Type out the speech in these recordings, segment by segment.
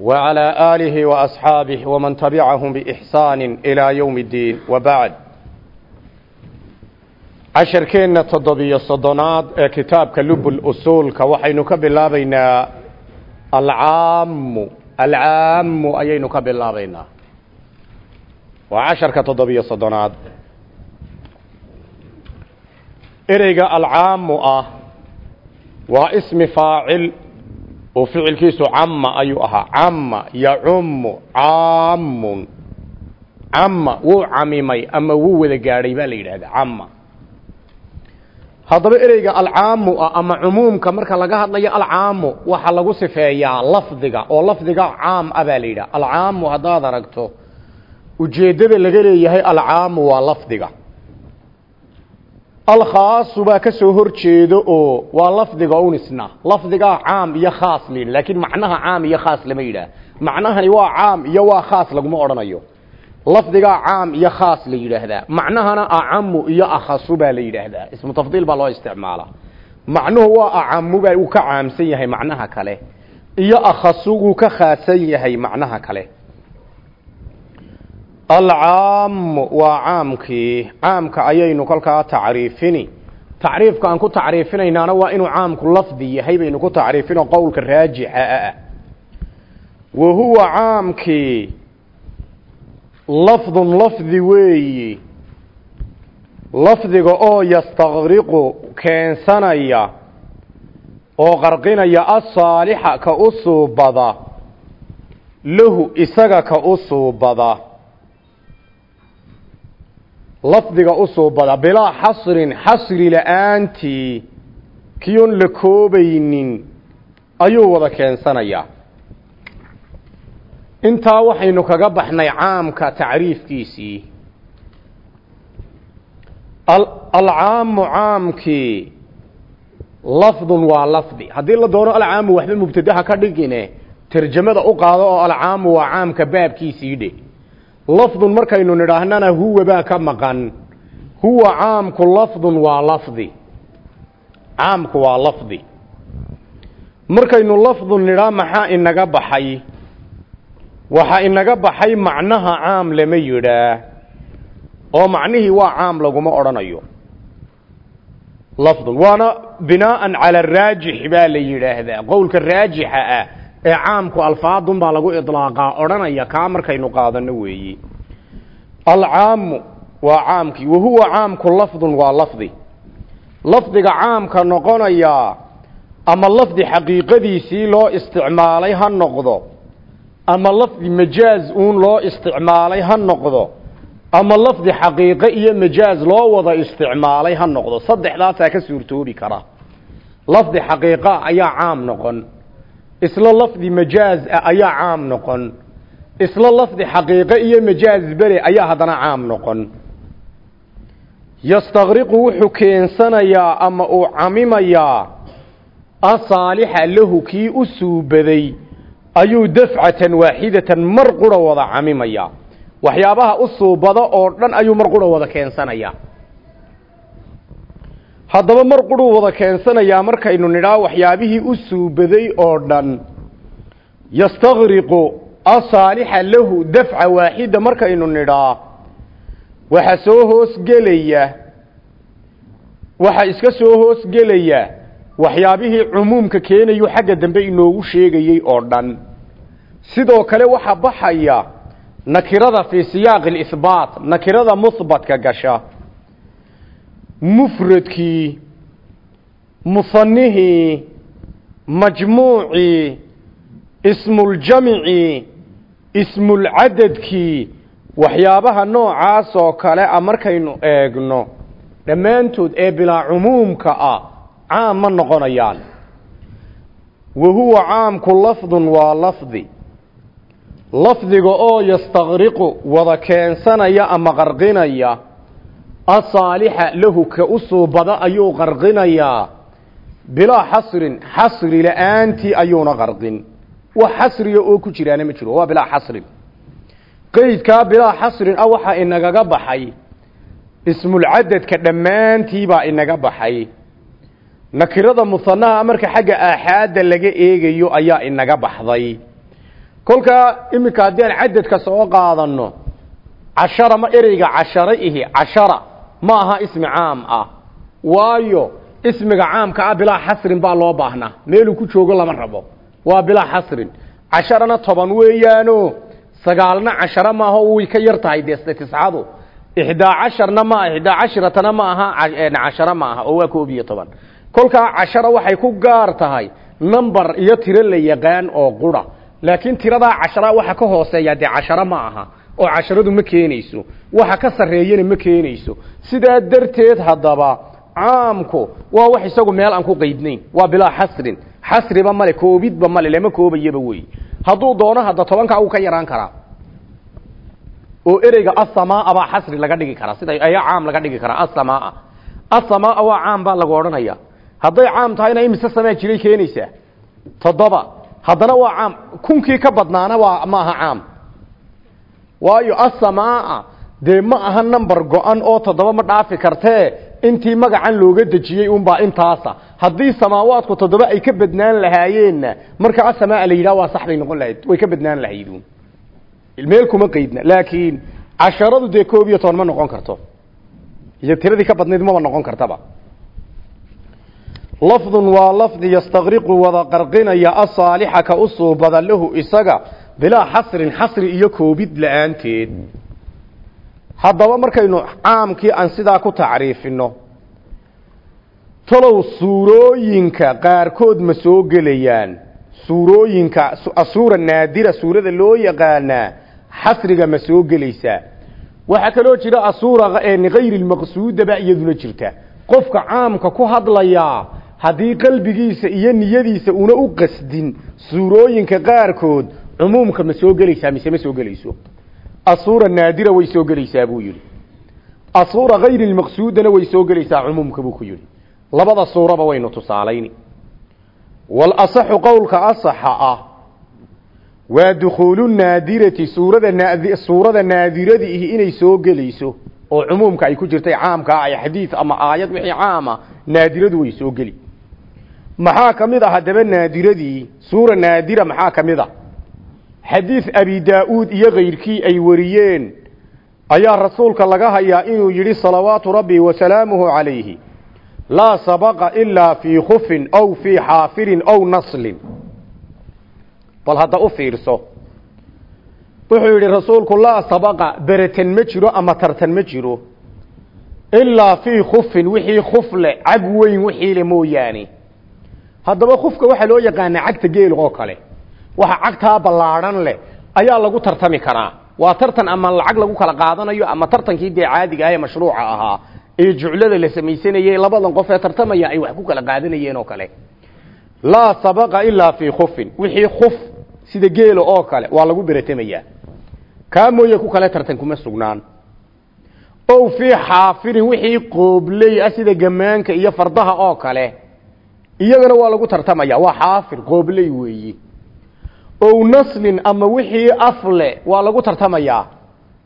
وعلى آله وأصحابه ومن تبعهم بإحسان إلى يوم الدين وبعد casharkeenna toddobiyo soddonaad ee kitaabka lubul usuulka waxaynu ka bilaabaynaa alcaamu alcaamu ayaynu ka bilaabaynaa waa casharka toddobiyo soddonaad ereyga alcaamu ah waa ismi faacil oo ficilkiisu camma ayuu ahaa. Camma yacummu caamun camma wuu camimay ama wuu wada gaadhay baa la yidhaahdaa camma. Haddaba ereyga alcaamu ah ama cumuumka marka laga hadlayo alcaamu waxaa lagu sifeeyaa lafdiga oo lafdiga caam ah baa la yidhaha alcaamu haddaad aragto ujeeddada laga leeyahay alcaamu waa lafdiga alkhaasu baa ka soo hor jeedo oo waa lafdiga unisna lafdigaa caam iyo khaas la yidhi laakiin macnaha caam iyo khaas lama yidhaah. Macnahani waa caam iyo waa khaas laguma odhanayo. Lafdigaa caam iyo khaas la yidhaahdaa. Macnahana acamu iyo akhasu baa la yidhaahdaa. Ismu tafdiil baa loo isticmaalaa macnuhu waa acamu baa uu ka caamsan yahay macnaha kale. Iyo akhasu wuu ka khaasan yahay macnaha kale alcaamu waa caamkii. Caamka ayaynu kolkaa tacriifini. Tacriifka aan ku tacriifinaynaana waa inuu caamku lafdi yahay baynu ku tacriifino qowlka raajixa ah. Wa huwa caamkii. Lafdun lafdi weeyi. Lafdiga oo yastaqriqu keensanaya oo qarqinaya asaalixa ka u suubada lahu isaga ka u suubada lafdiga u suubada bilaa xasrin xasri la'aantii kiyoon la koobaynin ayuu wada keensanayaa. Intaa waxaynu kaga baxnay caamka tacriifkiisii. Alcaamu caamkii lafdun waa lafdi. Haddii la doono alcaamu waxba mubtadaha ka dhigine tarjamada u qaado oo alcaamu waa caamka baabkiisii dhe lafdun markaynu nidhaahnana huwa baa ka maqan. Huwa caamku lafdun waa lafdi. Caamku waa lafdi. Markaynu lafdun nidhaa maxaa inaga baxay? Waxaa inaga baxay macnaha caam lama yidhaah oo macnihii waa caam laguma odhanayo. Lafdun. Waana binaa'an cala araajix baa la yidhaahdaa. Qowlka raajixa ah ee caamku alfaadun baa lagu idlaaqaa odhanaya kaa markaynu qaadano weeyi? Alcaamu waa caamkii wahuwa caamku lafdun waa lafdi. Lafdiga caamka noqonayaa ama lafdi xaqiiqadiisii loo isticmaalay ha noqdo ama lafdi majaaz uun loo isticmaalay ha noqdo ama lafdi xaqiiqe iyo majaaz loo wada isticmaalay ha noqdo saddexdaasaa ka suurtoobi kara. Lafdi xaqiiqa ayaa caam noqon isla lafdi majaaz ah ayaa caam noqon. Isla lafdi xaqiiqe iyo majaaz bere ayaa haddana caam noqon. Yastaqriqu wuxuu keensanayaa ama uu camimayaa asaalixa lahu kii u suubaday ayuu dafcatan waaxidatan mar qura wada camimaya waxyaabaha u suubada oo dhan ayuu mar qura wada keensanayaa haddaba mar quruu wada keensanayaa markaynu nidhaa waxyaabihii u suubaday oo dhan. Yastaqriqu asaalixa lahu dafca waaxida markaynu nidhaa. Waxa soo hoosgelaya waxa iska soo hoosgelaya waxyaabihii cumuumka keenayu xagga dambe inoogu sheegayey oo dhan. Sidoo kale waxaa baxaya nakirada fii siyaaqi اlihbaat nakirada muhbatka gasha mufradkii musanihii majmuucii ismuljamicii ismulcadadkii waxyaabaha noocaas oo kale a markaynu eegno dhammaantood ee bilaa cumuumka ah caam ma noqonayaan. Wa huwa caamku lafdun waa lafdi. Lafdiga oo yastaqriqu wada keensanaya ama qarqinaya asaalixa lahu ka u suubada ayuu qarqinayaa bilaa xasrin xasri la'aantii ayuuna qarqin wax xasriga oo ku jiraana ma jiro waa bilaa xasrin qeydkaa bilaa xasrin ah waxaa inagaga baxay ismulcadadka dhammaantiibaa inaga baxay nakirada musanaha marka xagga aaxaadda laga eegayo ayaa inaga baxday kolkaa iminka haddii aan cadadka soo qaadano cashara ma ereyga cashara ihi cashara ma aha ismi caam ah. Waayo ismiga caamka ah bilaa xasrin baa loo baahnaa. Meeluu ku joogo lama rabo. Waa bilaa xasrin. Casharana toban weeyaano. Sagaalna cashara maaha way ka yar tahay dee tiscadu ixdaa casharna ma ixdaa cashiratana ma aha cashara ma aha oo waa koob iyo toban. Kolkaa cashara waxay ku gaar tahay number iyo tiro la yaqaan oo qura. Laakiin tiradaa cashara waxa ka hooseeya dee cashara ma aha oo casharadu ma keenayso waxa ka sarreeyana ma keenayso. Sidaa darteed haddaba caamku waa wax isagu meel aan ku qaydnayn waa bilaa xasrin. Xasriba male koobidba male lama koobayaba wey. Hadduu doono hadda tobankaa uu ka yaraan karaa. Oo ereyga asamaa baa xasri laga dhigi karaa. Sida ayaa caam laga dhigi karaa asamaa asamaa waa caam baa lagu odhanaya. Hadday caam tahayna imise samaa jiray keenaysaa? Toddoba haddana waa caam. Kunkii ka badnaana waa ma aha caam waayo asamaa dee ma aha number go-an oo toddoba ma dhaafi kartee intii magacan looga dejiyey unbaa intaasa. Haddii samaawaadku toddoba ay ka badnaan lahaayeenna marka asamaa la yidhaha waa sax bay noqon lahayd. Way ka badnaan lahayd meel kuma qaydna. Laakiin casharadu dee koob iyo toban ma noqon karto. Iyo tiradii ka badnayd maba noqon kartaba. Lafdun waa lafdi yastaqriqu wada qarqinaya asaalixa ka u suubada lahu isaga bilaa xasrin xasri iyo koobid la'aanteed. Haddaba markaynu caamkii aan sidaa ku tacriifino talow suurooyinka qaarkood ma soo gelayaan. Suurooyinka asuura naadira suurada loo yaqaanaa xasriga ma soo gelaysaa. Waxaa kaloo jira asuura hayri lmaqsuudaba iyaduna jirta. Qofka caamka ku hadlayaa haddii qalbigiisa iyo niyadiisa una u qasdin suurooyinka qaarkood cumuumka ma soo gelaysaa mise ma soo gelayso? Asuura naadira way soo gelaysaa buu yidhi. Asuura hayri lmaqsuudana way soo gelaysaa cumuumka buu ku yidhi. Labada suuraba waynu tusaalayni. Walasaxu qowlka asaxa ah waa dukhuulu naadirati suurada naadi suurada naadiradiihi inay soo gelayso oo cumuumka ay ku jirtay caamkaa ay xadiid ama aayad wixii caama naadiradu way soo geli. Maxaa ka mid ah haddaba naadiradii suura naadira maxaa ka mid a xadiid abi daa-uud iyo kayrkii ay wariyeen ayaa rasuulka laga hayaa inuu yidhi salawaatu rabbi wasalaamuhu calayhi laa sabaqa ilaa fii khufin aw fii xaafirin aw naslin. Bal hadda u fiirso wuxuu yidhi rasuulku laa sabaqa beratan ma jiro ama tartan ma jiro. Ilaa fii khufin wixii khuf leh cag weyn wixiile mooyaane. Haddaba khufka waxaa loo yaqaanaa cagta geel oo kale waxa cagtaa ballaadhan leh ayaa lagu tartami karaa. Waa tartan ama lacag lagu kala qaadanayo ama tartankii dee caadiga ah ee mashruuca ahaa ee juclada la samaysanayey labadan qof ee tartamaya ay wax ku kala qaadanayeen oo kale. Laa sabaqa ilaa fii khufin. Wixii khuf sida geela oo kale waa lagu beratamayaa kaa mooye ku kale tartan kuma sugnaan. Ow fii xaafirin wixii qoobley ah sida gamaanka iyo fardaha oo kale iyagana waa lagu tartamaya. Waa xaafir qoobley weeyi ow naslin ama wixii afle waa lagu tartamayaa.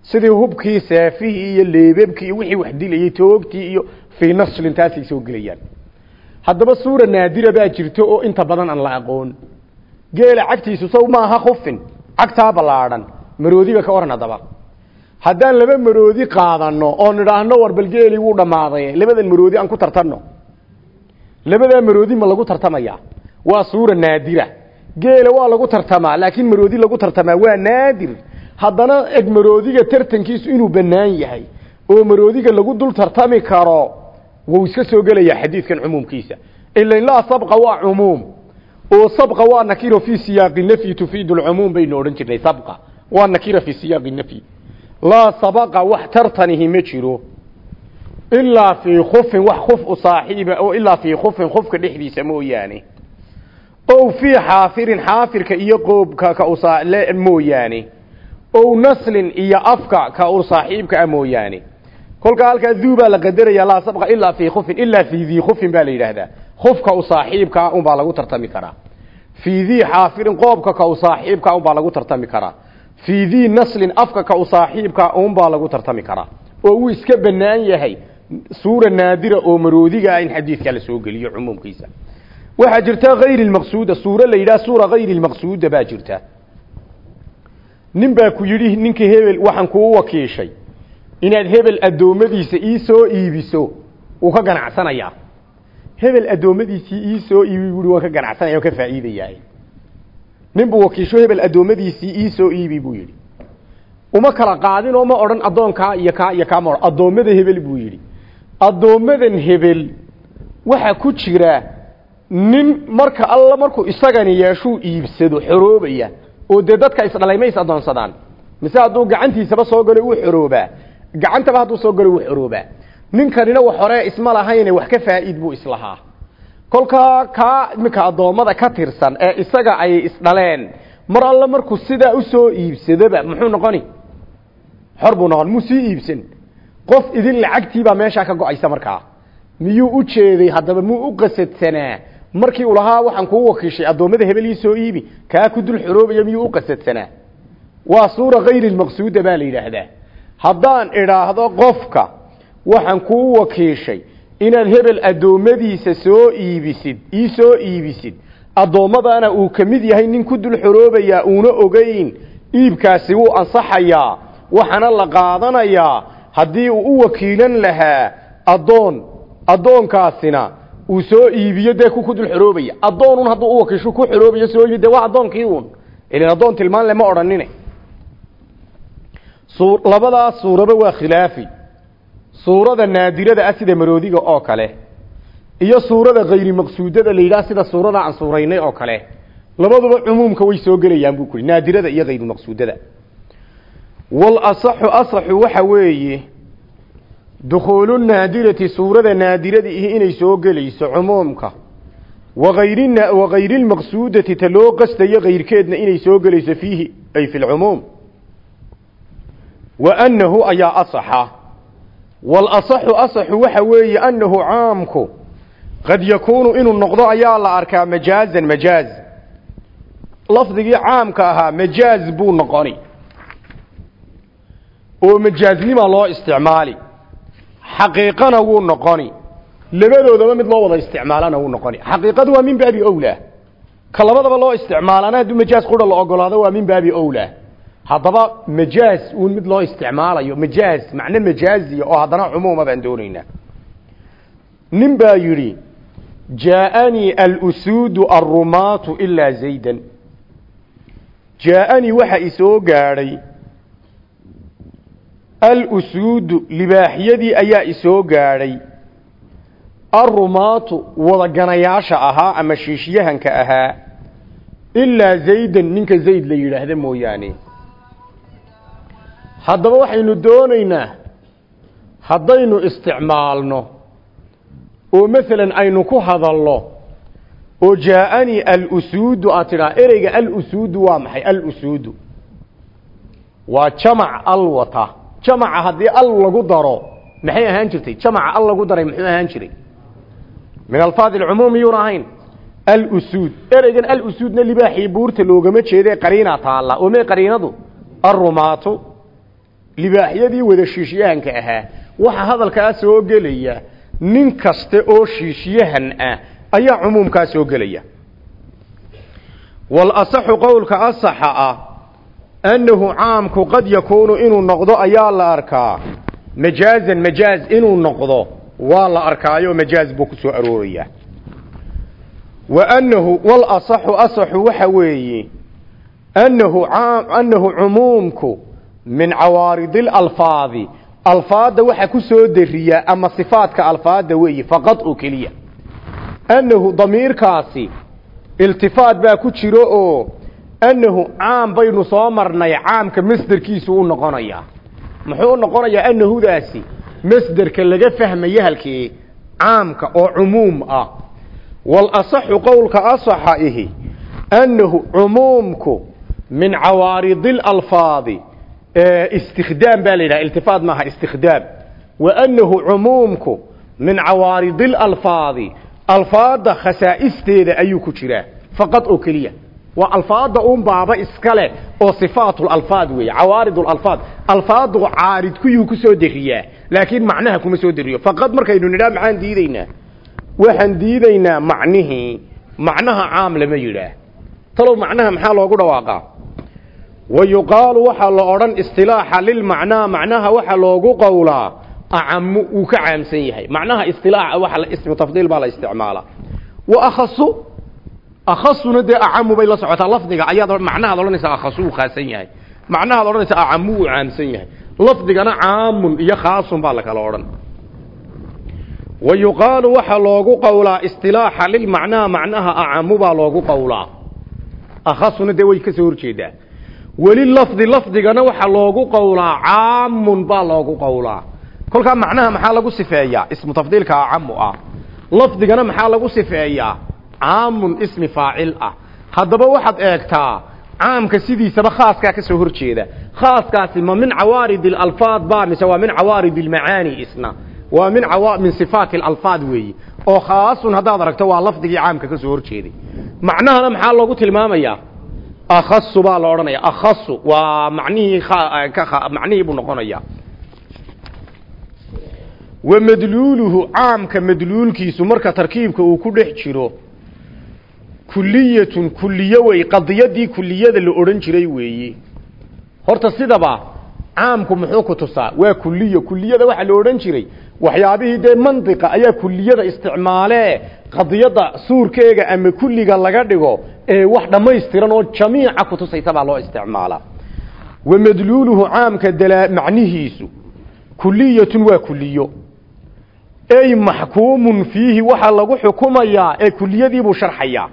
Sidii hubkii seefihii iyo leebabkii iyo wixii wax dilayay toogtii iyo fii naslin taasay soo gelayaan. Haddaba suura naadira baa jirto oo inta badan aan la aqoon. Geela cagtiisu saw maaha khufin cagtaa ballaadhan maroodiba ka haddaan laba maroodi qaadano oo nidhaahno war bal geelii wuu labadan maroodi aan ku tartanno. Labadaa maroodi ma lagu tartamaya waa suura naadira geela waa lagu tartamaa laakiin maroodi lagu tartamaa waa naadir. Haddana eg maroodiga tartankiisu inuu bannaan yahay oo maroodiga lagu dul tartami karo wuu iska soo gelayaa xadiidkan cumuumkiisa. Ilan laa sabqa waa cumuum oo sabqa waa nakiro fii siyaaqi nafyi tufiidu lcumuum baynu odhan jirnay sabqa waa nakira fii siyaaqi nafyi laa sabaqa wax tartanihi ma jiro ilaa fii khufin wax khuf u oo ilaa fii khufin khufka dhexdiisa mooyaane ow fii xaafirin xaafirka iyo qoobka ka usaa mooyaane. Ow naslin iyo afka ka u saaxiibka ah mooyaane. Kolkaa halkaa duu baa la qadaraya laa sabqa ilaa fii khufin ilaa fii dii khufin baa la yidhaahdaa. Khufka u saaxiibkaa unbaa lagu tartami karaa. Fii dii xaafirin qoobka ka u saaxiibkaa unbaa lagu tartami karaa. Fii dii naslin afka ka u saaxiibkaa unbaa lagu tartami karaa. Oo iska bannaan yahay suura naadira oo maroodiga ah in xadiidka la geliyo cumuumkiisa waxaa jirta hayr lmaqsuuda suuro la yidhaha suura hayr lmaqsuuda baa jirta. Nin baa ku yidhi ninka hebel waxaan kuu wakiishay inaad hebel addoommadiisa ii soo iibiso. Wuu ka ganacsanayaa. Hebel addoommadiisii ii soo iibi buui waan ka ganacsanaya oo ka faa'iidayaa nin wakiisho hebel addoommadiisii ii soo iibi buu yidhi. Uma kala qaadin oo ma odhan addoonkaa iyo kaa iyo kaa ma odhan. Addoommada hebel buu yidhi. Addoommadan hebel waxaa ku jira nin marka alla markuu isagani yeeshuu iibsado xoroobaya oo dee dadka isdhalay ma is addoonsadaan mise hadduu gacantiisaba soo galo wuu xoroobaa. Gacantaba hadduu soo galo wuu xoroobaa. Ninkanina wax hore isma lahayne wax ka faa'iid buu islahaa kolkaa kaa iminka addoommada ka tirsan ee isaga ay isdhaleen mar alla markuu sidaa u soo iibsadoba muxuu noqoni? Xor buu noqon muu sii iibsan qof idin lacagtiibaa meeshaa ka go'aysa markaa. Miyuu u jeeday haddaba muu u qasadsanaa markii uu lahaa waxaan kuu wakiishay addoommada hebel ii soo iibi. Kaa ku dul xoroobaya miyuu u qasadsanaa waa suura hayri lmaqsuuda baa la yidhaahdaa. Haddaan idhaahdo qofka waxaan kuu wakiishay inaad hebel addoommadiisa soo iibisid ii soo iibisid. Addoommadaana uu ka mid yahay nin ku dul xoroobayaa uuna ogeyn iibkaasi wuu ansaxayaa waxaana la qaadanayaa. Haddii uu u wakiilan lahaa addoon addoonkaasina uu soo iibiyo dee ku ku dul xoroobaya addoonun hadduu u wakiisho ku xoroobayo soo iibi dee waa addoonkii uun. Ilan addoon tilmaan le ma odhanine labadaas suuraba waa khilaafi. Suurada naadirada ah sida maroodiga oo kale iyo suurada hayri maqsuudada la yidhaha sida suurada aan suuraynay oo kale. Labaduba cumuumka way soo gelayaan buu kuri naadirada iyo hayru maqsuudada. Wal asaxu asaxu waxa weeye dukhuulu naadirati suurada naadirada ihi inay soo gelayso cumuumka wagayri wagayri lmaqsuudati ta loo qastayo kayrkeedna inay soo gelayso fiihi ay fi lcumuum wa annahu ayaa asaxa walasaxu asaxu waxa weeye annahu caamku qad yakuunu inuu noqdo ayaa la arkaa majaazan majaaz lafdigii caamka ahaa majaaz buu noqoni oo majaaznima loo isticmaali xaqiiqana wuu noqoni. Labadoodaba mid loo wada isticmaalana wuu noqoni. Xaqiiqadu waa min baabi owlaa ka loo isticmaalana hadduu majaaz qura la ogolaado waa min baabi owlaa haddaba majaaz uun mid loo isticmaalayo majaaz macno majaaziya oo haddana cumuuma baan doonaynaa. Nin baa yidhi jaaanii alusuudu alrumaatu ilaa zaydan. Jaaanii waxa isoo gaadhay alusuudu libaaxyadii ayaa isoo gaadhay alrumaatu wadaganayaasha ahaa ama shiishyahanka ahaa. Ilaa zaydan ninka zayd la yidhaahda mooyaane. Haddaba waxaynu doonaynaa haddaynu isticmaalno oo masalan aynu ku hadalno oo jaaanii alusuudu aad tidhaa ereyga alusuudu waa maxay? Alusuudu waa jamac al wata jamaca haddii al lagu daro maxay ahaan jirtay? Jamaca al lagu daray muxuu ahaan jiray? Min alfaad alcumuum yuuna ahayn. Alusuud ereygan alusuudna libaaxii buurta loogama jeedee qariinaa taalla. Oo mee qariinadu? Alrumaatu libaaxyadii wada shiishyahanka ahaa. Waxa hadalkaa soo gelaya nin kasta oo shiishyahan ah ayaa cumuumkaa soo gelaya. Walasaxu qowlka asaxa ah annahu caamku qad yakuunu inuu noqdo ayaa la arkaa majaazan majaaz inuu noqdo waa la arkaayo majaaz buu ku soo arooraya wa annahu walasaxu asaxu waxa weeye annahu annahu cumuumku min cawaarid alfaadi alfaadda waxa ku soo dariya ama sifaadka alfaadda weeye faqad oo keliya annahu damiirkaasi iltifaat baa ku jiro oo annahu caam baynu soo marnay caamka masderkiisu u noqonayaa muxuu noqonayaa annahudaasi masderka laga fahmaya halkii caamka oo cumuum ah walasaxu qowlka asaxa ihi annahu cumuumku min cawaarid alfaadi istikdaam baa la yidhaha iltifaat maaha istikdaam wa annahu cumuumku min cawaarid alalfaadi alfaadda khasaa'isteeda ayuu ku jiraa faqad oo keliya waa alfaada un baaba iskale oo sifaatalfaad weeye cawaaridalfaad alfaadu caarid kuyuu ku soo deriyaa laakiin macnaha kuma soo deriyo. Faqad markaynu nidhaa maxaan diidaynaa? Waxaan diidaynaa macnihii macnaha caam lama yidhaah. Talow macnaha maxaa loogu dhawaaqaa? Wa yuqaalu waxaa la odhan istilaaxa lilmacnaa macnaha waxa loogu qowlaa acamu uu ka caamsan yahay. Macnaha istilaaxa waxa ismu tafdiil baa la isticmaalaa. Wa akhasu akhasuna dee acamu bay la socotaa lafdiga ayaad macnahaad odhanaysaa akhasu uu khaasan yahay macnahaad odhanaysaa acamu uu caamsan yahay lafdigana caamun iyo khaasun baa la kala odhan wa yuqaalu waxaa loogu qowlaa istilaaxa lilmacnaa macnaha acamu baa loogu qowlaa akhasuna dee way ka soo horjeedaa weli lafdi lafdigana waxaa loogu qowlaa caamun baa loogu qowlaa kolkaa macnaha maxaa lagu sifeeyaa ismu tafdiilka acamu ah lafdigana maxaa lagu sifeeyaa caamun ismi faacil ah. Haddaba waxaad eegtaa caamka sidiisaba khaaskaa ka soo horjeeda khaaskaasi ma min cawaarid alalfaad ba mise waa min cawaarid almacaani isna. Waa min min sifaati alalfaad weeyi. Oo khaasun haddaad aragto waa lafdigii caamka ka soo horjeeday macnahana maxaa loogu tilmaamayaa? Akhasu baa la odhanaya akhasu waa macnihii macnihii buu noqonaya wa madluuluhu caamka madluulkiisu marka tarkiibka uu ku dhex jiro kuliyatun kuliyo wey qadiyadii kuliyada la odhan jiray weeye horta sidaba caamku muxuu ku tusaa waa kuliyo kuliyada waxaa la odhan jiray. Waxyaabihii dee mandiqa ayaa kuliyada isticmaalee qadiyadda suurkeega ama kulliga laga dhigo ee wax dhammaystiran oo jamiica kutusaysa baa loo isticmaalaa wa madluuluhu caamka dalaa macnihiisu kuliyatun waa kuliyo ey maxkuumun fiihi waxaa lagu xukumayaa ee kuliyadiibuu sharxayaa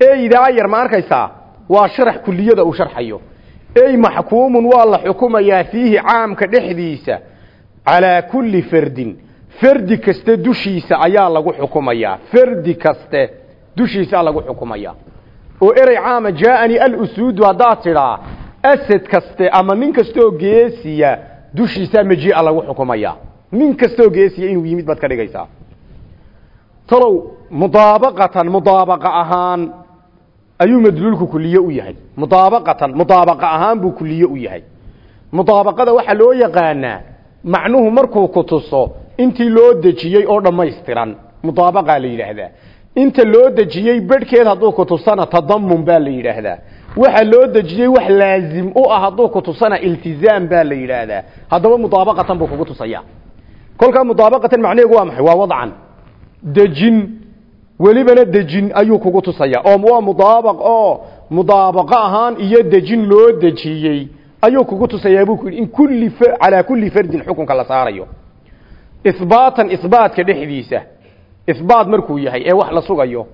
eydaa yar ma arkaysaa waa sharax kuliyada uu sharxayo. Ey maxkuumun waa la xukumayaa fiihi caamka dhexdiisa. Calaa kulli fardin. Fardi kaste dushiisa ayaa lagu xukumayaa. Fardi kaste dushiisaa lagu xukumayaa. Oo erey caama jaaanii alusuudu haddaad tidhaa asad kaste ama nin kasteoo geesiya dushiisaa majii'a lagu xukumayaa. Nin kasteoo geesiya inuu yimid baad ka dhigaysaa. Talow mudaabaqatan mudaabaqa ahaan ayuu madluulku kuliye u yahay. Mudaabaqatan mudaabaqa ahaan buu kuliye u yahay. Mudaabaqada waxaa loo yaqaanaa macnuhu markuu ku tuso intii loo dejiyey oo dhammaystiran. Mudaabaqaa la yidhaahdaa. Inta loo dejiyey bedhkeed hadduu ku tusana tadamun baa la yidhaahdaa. Waxa loo dejiyey wax laazim u ah hadduu ku tusana iltizaam baa la yidhaahdaa. Haddaba mudaabaqatan buu kugu tusaya kolkaa mudaabaqatan macnaheegu waa maxay? Waa wadcan. Dejin welibana dejin ayuu kugu tusaya. Oo waa mudaabaq oo mudaabaqo ahaan iyo dejin loo dejiyey ayuu kugu tusayaa buu in kulli calaa kulli fardin xukunka la saarayo. Isbaatan isbaatka dhexdiisa isbaat markuu yahay ee wax la sugayo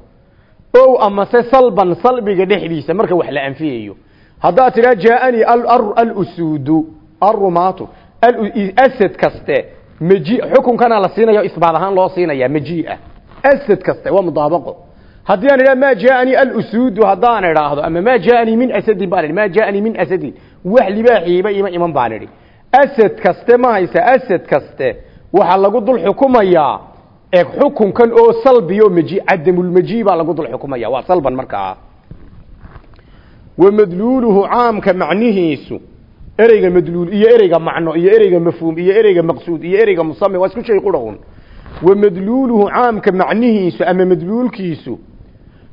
ow amase salban salbiga dhexdiisa marka wax la anfiyayo haddaad tidhaa jaaanii alusuudu arumaatu asad kaste maji xukunkana la siinaya isbaat ahaan loo siinaya majiia asad kaste waa mudaabaqo. Haddii aan idhaha maa jaaanii alusuudu haddaan idhaahdo ama maa jaaanii min asadin baan idhi maa jaaanii min asadin. Wax libaaxiiba ima iman baan idhi asad kaste ma haysa asad kaste waxaa lagu dul xukumayaa eeg xukunkan oo salbiyo maji cadamulmaji baa lagu dul xukumaya waa salban markaa wa madluuluhu caamka macnihiisu ereyga madluul iyo ereyga macno iyo ereyga mafhuum iyo ereyga maqsuud iyo ereyga musame waa isku shay qurahun wa madluuluhu caamka macnihiisu ama madluulkiisu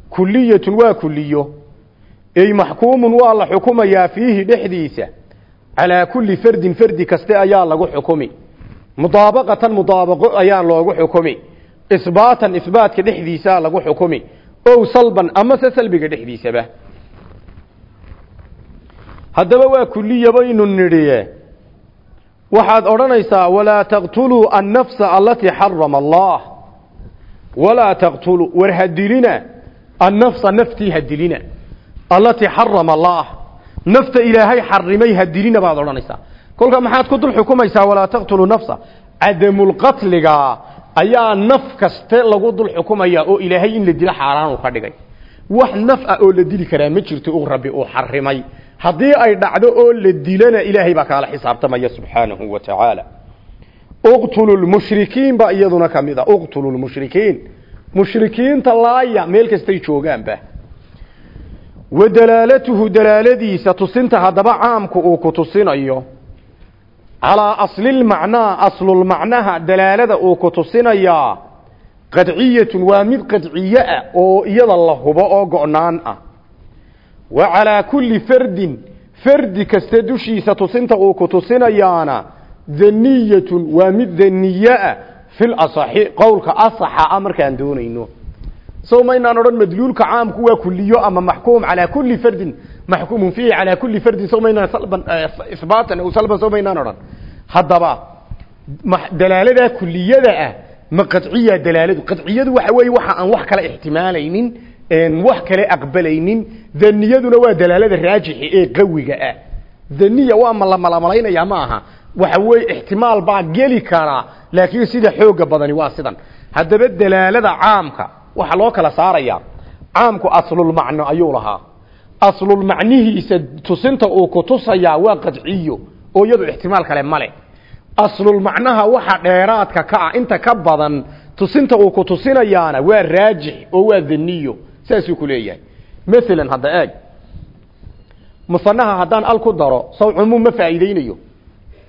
kuliyatun waa kuliyo ey maxkuumun waa la xukumayaa fiihi dhexdiisa. Calaa kulli fardin fardi kaste ayaa lagu xukumi. Mudaabaqatan mudaabaqo ayaa loogu xukumi. Isbaatan isbaatka dhexdiisaa lagu xukumi. Ow salban amase salbiga dhexdiisaba. Haddaba waa kuliya baynu nidhiye waxaad odhanaysaa walaa taqtuluu annafsa alatii xarama allah. Walaa taqtuluu war hadilina annafsa naftii hadilina allatii xarama allah. Nafta ilaahay xarimay hadilina baad odhanaysaa. Kolka maxaad ku dul xukumaysaa walaa taqtuluu nafsa. Cadamulqatliga ayaa naf kaste lagu dul xukumaya oo ilaahay in la dilo xaaraan uu ka dhigay. Wax naf ah oo la dili karaa ma jirto uu rabbi uu xarimay haddii ay dhacdo oo la dilana ilaahay baa kaala xisaabtamaya subxaanahu wa tacaala. Uqtulu lmushrikiin baa iyaduna ka mid a uqtulu lmushrikiin mushrikiinta laaya meel kastay joogaanba. Wa dalaalatuhu dalaaladiisa tusinta haddaba caamku uu ku tusinayo. Calaa aslilmacnaa aslulmacnaha dalaalada uu ku tusinayaa qadciyatun waa mid qadciye ah oo iyada la hubo oo go'naan ah tusinta uu ku tusinayaana daniyatun waa mid daniye ah fil asaxi qowlka asaxa ah markaan doonayno. Sow maynaan odhan madluulka caamku waa kuliyo ama maxkuum calaa kulli fardin maxkuumun fiihi calaa kulli fardin sow maynaan salban isbaatan aw salban sow maynaan odhan. Haddaba dalaaladaa kuliyada ah ma qadciya dalaaladu qadciyadu waxa weeye waxa aan wax kale aqbalaynin. Daniyaduna waa dalaalada raajixi ee qawiga ah. Daniya waa ma ma aha. Waxa weeye ixtimaal baa geli karaa laakiin sida xooga badani waa sidan. Haddaba dalaalada caamka waxaa loo kala saarayaa. Caamku aslulmacno ayuu lahaa. Aslulmacnihiisa tusinta uu ku tusayaa waa qadciyo oo iyadu ixtimaal kale male aslulmacnaha waxa dheeraadka ka ah inta ka badan tusinta uu ku tusinayaana waa raajix oo waa daniyo saasuu ku leeyahay. Maalan hadda eeg musanaha haddaan al ku daro saw cumuum ma faa'iideynayo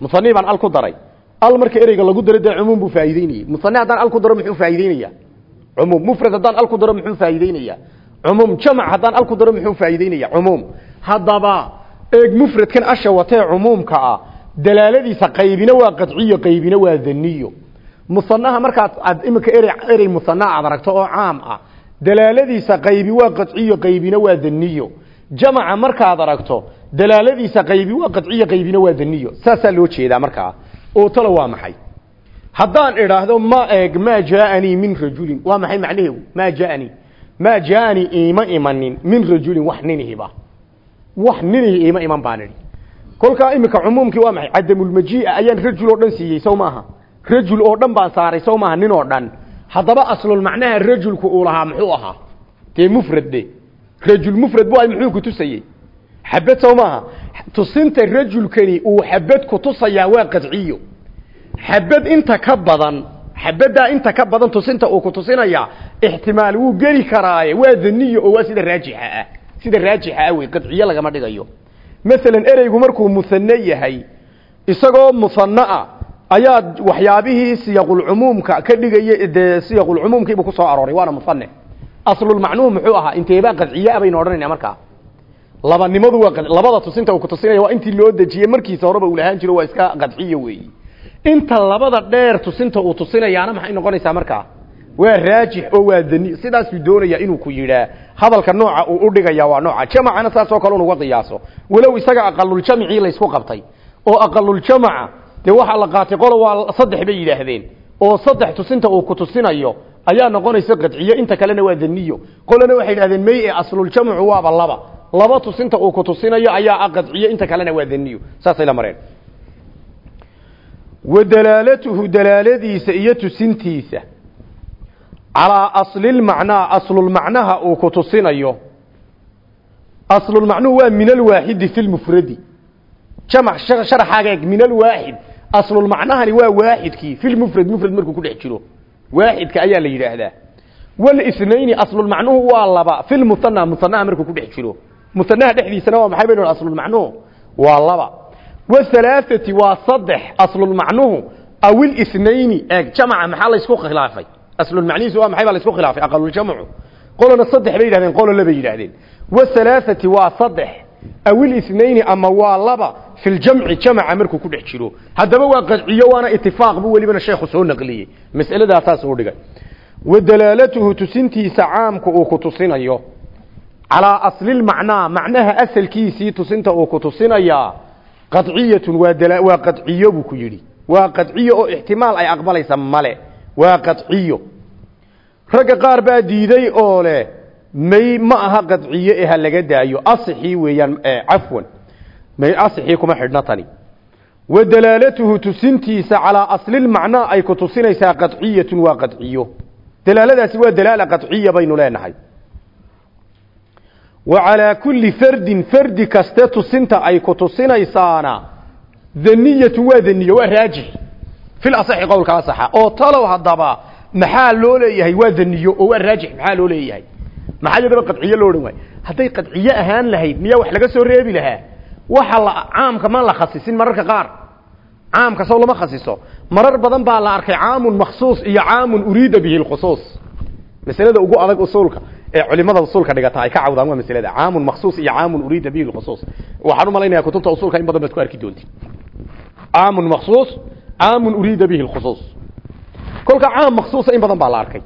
musanii baan al ku daray. Al marka ereyga lagu daro dee cumuum buu faa'iideynayay musane haddaan al ku daro muxuu faa'iideynaya cumuum mufrad haddaan al ku daro muxuu faa'iideynaya cumuum jamac haddaan al ku daro muxuu faa'iideynaya cumuum. Haddaba eeg mufradkan asha watee cumuumka ah dalaaladiisa qaybina waa qadciyo qaybina waa daniyo musanaha markaad aad iminka erey erey musana aad aragto oo caam ah dalaaladiisa qaybi waa qadciyo qaybina waa daniyo jamaca markaad aragto dalaaladiisa qaybi waa qadciyo qaybina waa daniyo saasaa loo jeedaa markaa oo talo waa maxay? Haddaan idhaahdo ma eeg maa jaaanii min rajulin. Waa maxay macnaheedu? Maa jaanii maa jaanii iima imanin min rajulin. Wax ninihiba wax ninihi iima iman baan idhi kolkaa iminka waa maxay? Cadamulmajiia ayaan rajul oo dhan siiyey sow maaha rajul oo dhan baan saaray sow maaha nin oo dhan haddaba aslulmacnaha rajulku uu lahaa muxuu ahaa? Dee mufrad de rajul mufrad bu ay muxuu ku tusayey. Xabad sow maaha. Tusinta rajulkani uu xabad ku tusayaa waa qadciyo. Xabad inta ka badan xabaddaa inta ka badan tusinta uu ku tusinayaa ixtimaal wuu geli karaaye. Waa daniyo oo waa sida raajixa ah. Sida raajixa ah wey qadciyo lagama dhigayo. Masalan ereygu markuu musane yahay isagoo musana'a ayaa waxyaabihii siyaqulcumuumka ka dhigaya dee siyaqulcumuumkiibuu ku soo arooray waana musane aslulmacnuum muxuu ahaa inteebaa qadciyaa baynu odhanayna markaa labanimadu waa labada tusinta uu ku tusinaya waa intii loo dejiyey markiisa horeba uu lahaan jiro waa iska qadciyo weeyi. Inta labada dheer tusinta uu tusinayaana maxay noqonaysaa markaa waa raajix oo waa dani sidaasuu doonaya inuu ku yidhaa. Hadalka nooca uu u dhigaya waa nooca. Jamacana saasoo kale unuga qiyaaso. Walow isaga aqaluljamcii laysku qabtay. Oo aqaluljamaca dee waxaa la qaatay qolo waa saddex bay yidhaahdeen. Oo saddex tusinta uu ku tusinayo ayaa noqonaysa qadciyo inta kalena waa daniyo qolona waxay yidhahdeen may ee asluljamcu waaba laba. Laba tusinta uu ku tusinayo ayaa ah qadciyo inta kalena waa daniyo saasay la mareen. Wa dalaalatuhu dalaaladiisa iyo tusintiisa. Calaa aslilmacnaa aslulmacnaha uu ku tusinayo. Aslulmacnuhu waa min alwaaxidi fi lmufradi jamac sharaxaaga eeg min alwaaxid aslulmacnahani waa waaxidkii fi lmufrad mufrad markuu ku dhex jiro. Waaxidka ayaa la yidhaahdaa. Walisnayni aslulmacnuhu waa laba fi lmuhana muhanaha markuu ku dhex jiro. Muhanaha dhexdiisana waa maxay baynu aslulmacnuhu? Waa laba. Wahalaaثati waa saddex aslulmacnuhu. Aw ilisnayni eeg jamaca maxaa laysku khilaafay? Aslulmacnihiisu waa maxay baa laysku khilaafay? Aqaluljamcu qolona saddex bay yidhahdeen qolona bay yidhahdeen wahalaaثati waa saddex. Aw ilisnayni ama waa laba fi ljamci jamaca markuu ku dhex jiro haddaba waa qadciyo waana itifaaq bu welibana sheekhu soo naqliyey mas'aladaasaas uu dhigay wa dalaalatuhu tusintiisa caamku uu ku tusinayo calaa aslilmacnaa macnaha asalkiisii tusinta uu ku tusinayaa qadciyatun waa waa qadciyo buu ku yidhi waa qadciyo oo ixtimaal ay aqbalaysa male waa qadciyo ragga qaar baa diiday oo leh may ma aha qadciyo ee ha laga daayo may asixii kuma xidhna tani. Wa dalaalatuhu tusintiisa calaa aslilmacnaa ay ku tusinaysaa qadciyatun waa qadciyo. Dalaaladaasi waa dalaala qadciya baynu leenahay. Wa calaa kulli fardin fardi kaste tusinta ay ku tusinaysaana daniyatun waa daniyo waa raajix. Fil asaxi qowlka asaxa oo talow haddaba maxaa loo leeyahay waa daniyo oo waa raajix maxaa loo leeyahay? Maxaa yadaba qadciye loo odhan waayo hadday qadciye ahaan lahayd miyaa wax laga soo reebi lahaa waxa caamka ma la khasisin mararka qaar. Caamka sow lama khasiso. Marar badan baa la arkay caamun makhsuus iyo caamun uriida bihi lkhusuus masalada ugu adag usuulka ee culimada usuulka dhigata ay ka cawdaan waa masalada caamun makhsuus iyo caamun uriida bihi lkhusuus waxaan u malaynayaa kutubta usuulka in badan baad ku arki doontiin caamun makhsuus caamun uriida bihi lkhusuus kolka caam makhsuusa in badan baa la arkay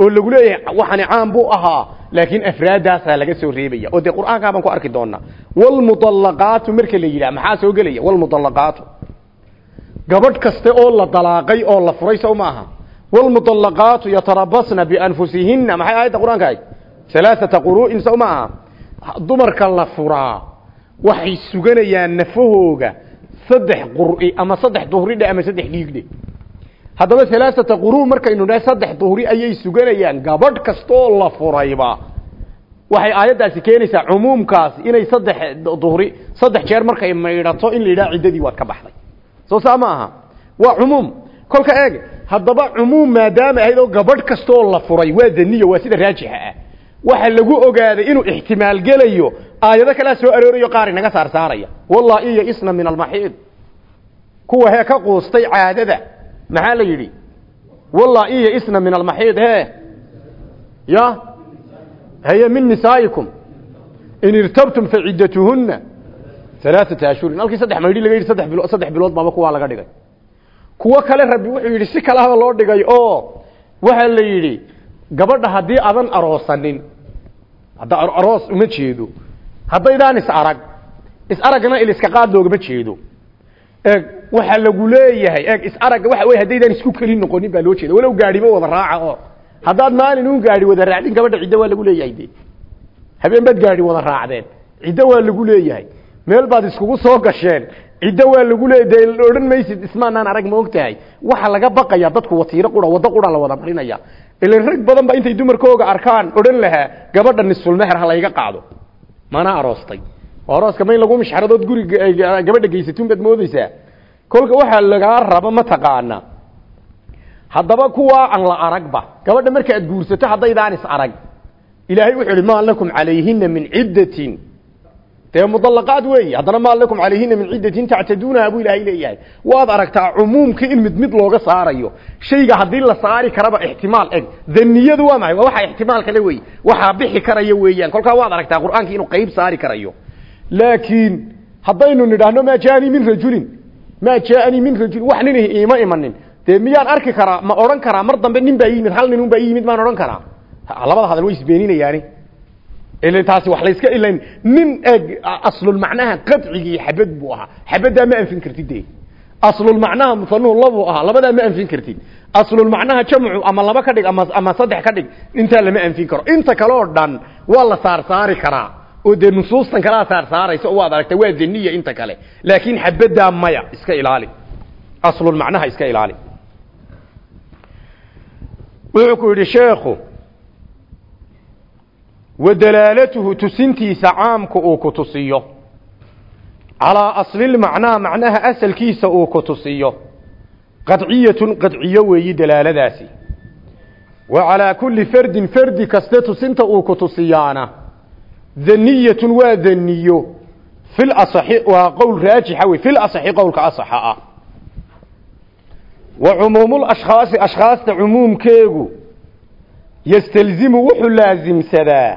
oo lagu leeyahay waxani caam buu ahaa laakiin afraadaasaa laga soo reebaya. Oo dee qur'aankaa baan ku arki doonaa walmudallaqaatu marka la yidhaha maxaa soo gelaya? Walmudallaqaatu gabadh kaste oo la dalaaqay oo la furay sow maaha walmudallaqaatu yatarabasna bianfusihinna maxay aayadda qur'aanka ahay? Alaaata quru'in sow maaha dumarka la furaa waxay suganayaan nafahooga saddex qur'i ama saddex duhridhe ama saddex dhiigdhe haddaba alaaata quru markaynu dhahay saddex duhri ayay suganayaan. Gabadh kastaoo la furayba. Waxay aayaddaasi keenaysaa cumuumkaasi inay saddex duhri saddex jeer markay maydhato in la yidhaha ciddadii waad ka baxday. Soo saa ma aha. Waa cumuum. Kolka eeg haddaba cumuum maadaama ahayd gabadh kastaoo la furay waa daniya waa sida raajixa ah. Waxa lagu ogaaday inuu ixtimaal gelayo aayado kalea soo aroorayo qaar inaga saar saaraya wallahi iyo isna min almaxiid. Kuwa hee ka quustay caadada maxaa la yidhi? Wallahi iyo isna min almaxiid he. Ya? Heye min nisaa'ikum. In irtabtum faciddatuhunna alaaata ashhurin. Halkii saddex maydhi laga yidhi saddex bilo saddex bilood baaba kuwaa laga dhigay. Kuwo kale rabbi wuxuu yidhi si kalaba loo dhigay oo waxaa la yidhi gabadha haddii adan aroosanin hadda aroos uma jeedo. Haddaydaan is arag is aragna iliska qaad loogama jeedo eeg waxaa lagu leeyahay. Eeg is aragga waxa wey haddaydaan isku kelin noqonin baa loo jeeda walow gaadhiba wada raaca oo. Haddaad maalin un gaadhi wada raacdin gabadha ciddo waa lagu leeyahay de habeen baad gaadhi wada raacdeen. Ciddo waa lagu leeyahay. Meel baad iskugu soo gasheen. Ciddo waa lagu leeyahy dee maysid ismaanaan arag ma og tahay waxa laga baqaya dadku watiiro qura waddo qura la wada marinaya. Ilan rag badan ba intay dumarkooga arkaan odhan lahaa gabadha nisfulmeher ha layga qaado. Mana aroostay arooska ma in lagu mishxaradood guriga gabadha geysatun baad moodeysaa kolka waxaa lagaa rabo mataqaana haddaba kuwaa aan la aragba gabadha marka aad guursato haddaydaan is arag. Ilaahay wuxuu ihi maa lakum calayhina min ciddatin. Dee mudallaqaad weeye haddana maa lakum calayhina min ciddatin tactaduunaha buu ilaahay leeyahay. Waad aragtaa cumuumka in mid mid looga saarayo. Shayga haddii la saari karaba ixtimaal eg. Daniyadu waa maxay? Waa waxa ixtimaal kale wey waxaa bixi karaya weeyaan. Kolkaa waad aragtaa qur'aanka inuu qayb saari karayo laakiin haddaynu nidhaahno maa jaanii min rajulin maa jaanii min rajulin wax nin iima imanin. Dee miyaan arki karaa ma odhan karaa mar dambe nin baa yimid hal nin un baa yimid maan odhan karaa? Labada hadal way isbeeninayaani ilan taasi wax layska ilan nin eg aslulmacnaha qadcigii xabad buu ahaa. Xabaddaa ma anfin kartid de aslulmacnaha musanuhu labuu ahaa. Labadaa ma anfin kartid. Aslulmacnaha jamcu ama laba ka dhig ama ama saddex ka dhig intaa lama anfin karo. Inta kale oo dhan waa la saar saari karaa oo dee nusuustan kalaa saar saaraysa oo waad aragta waa daniya inta kale. Laakiin xabaddaa maya iska ilaali. Aslulmacnaha iska ilaali. Wuxuu ku yidhi sheekhu wa dalaalatuhu tusintiisa uu ku tusiyo. Calaa aslilmacnaa macnaha asalkiisa uu ku tusiyo. Qadciyatun qadciyo weeyi dalaaladaasi. Wa calaa kulli fardin fardi kaste tusinta uu ku tusiyaana daniyatun waa daniyo fil asaxi waa qowl raajixa wey. Fil asaxi qowlka asaxa ah. Wa cumuumul ashkhaasi ashkhaasta cumuumkeegu yastalzimu wuxuu laasimsadaa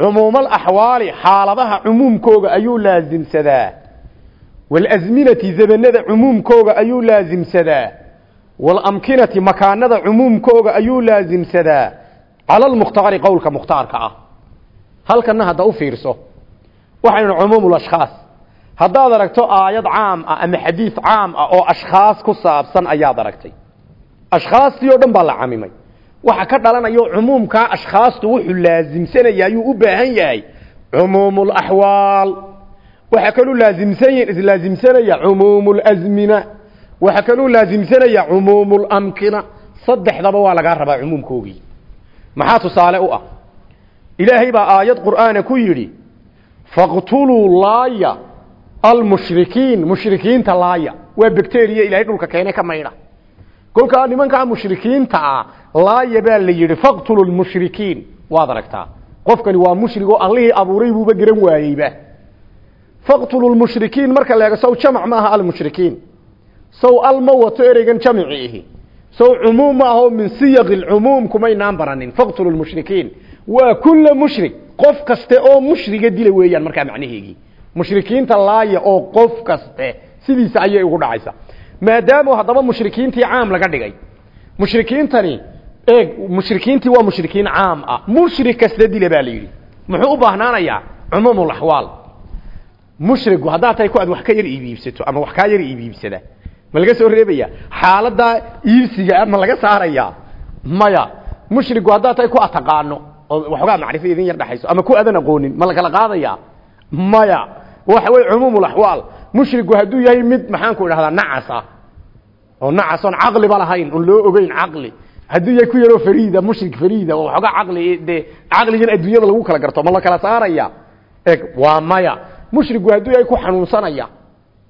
cumuumal axwaali xaaladaha cumuumkooga ayuu laasimsadaa walasminati zabanada cumuumkooga ayuu laasimsadaa waalamkinati makaanada cumuumkooga ayuu laasimsadaa cala almukhtaari qowlka mukhtaarka ah halkana hadda u fiirso waxaynu cumuumul ashkhaas. Haddaad aragto aayad caam ah ama xadiis caam ah oo ashkhaas ku saabsan ayaad aragtay. Ashkhaastii oo dhan baa la camimay waxa ka dhalanayo cumuumkaa ashkhaastu wuxuu laasimsanaya ayuu u baahan yahay cumuumul axwaal waxaa kaluu laasimsan laasimsanaya cumuumul azmina. Waxaa kaluu laasimsanaya cumuumul amkina. Saddexdaba waa lagaa rabaa cumuumkoogii. Maxaa tusaale u ah ilaahay baa aayad qur'aana ku yidhi faqtuluu laaya almushrikiin. Mushrikiinta laaya. Waa bacteriya ilaahay dhulka keene ka maydha kolkaa nimankaa mushrikiinta ah laaya baa la yidhi faqtulu lmushrikiin waad aragtaa. Qofkani waa mushrig oo allihii abuuray buuba garan waayeyba. Faqtulu lmushrikiin marka leego sow jamac ma aha almushrikiin. Sow al ma wato ereygan jamici ihi. Sow cumuum ma ahoo min siyaqi lcumuum kumaynaan baranin. Faqtulu lmushrikiin waa kulla mushrik. Qof kaste oo mushriga dila weeyaan markaa macnaheegii mushrikiinta laaya oo qof kaste sidiisa ayay ugu dhacaysa. Maadaama haddaba mushrikiintii caam laga dhigay. Mushrikiintani eeg mushrikiintii waa mushrikiin caam ah. Mushrik kasta dila baa la muxuu u baahnaanayaa cumuum laxwaal mushrigu haddaa tahay ku aad wax ka yar iibiibsato ama wax kaa yar iibiibsada. Ma laga soo reebaya? Xaaladaa iibsiga ma laga saarayaa? Maya mushrigu haddaa tahay ku ataqaano oo waxoogaa macrifo idin yar dhexayso ama ku adan aqoonin ma la kala qaadaya? Maya. Waxa wey cumuum laxwaal mushrigu hadduu yahay mid maxaanku idhahdaa nacas ah oo nacas oon caqliba lahayn oon loo ogeyn caqli. Hadduu yahay ku yaroo fariida mushrik fariida oo waxoogaa caqli dee caqligan adduunyada lagu kala garto ma la kala saaraya? Eg waa maya. Mushrigu hadduu yahay ku xanuunsanaya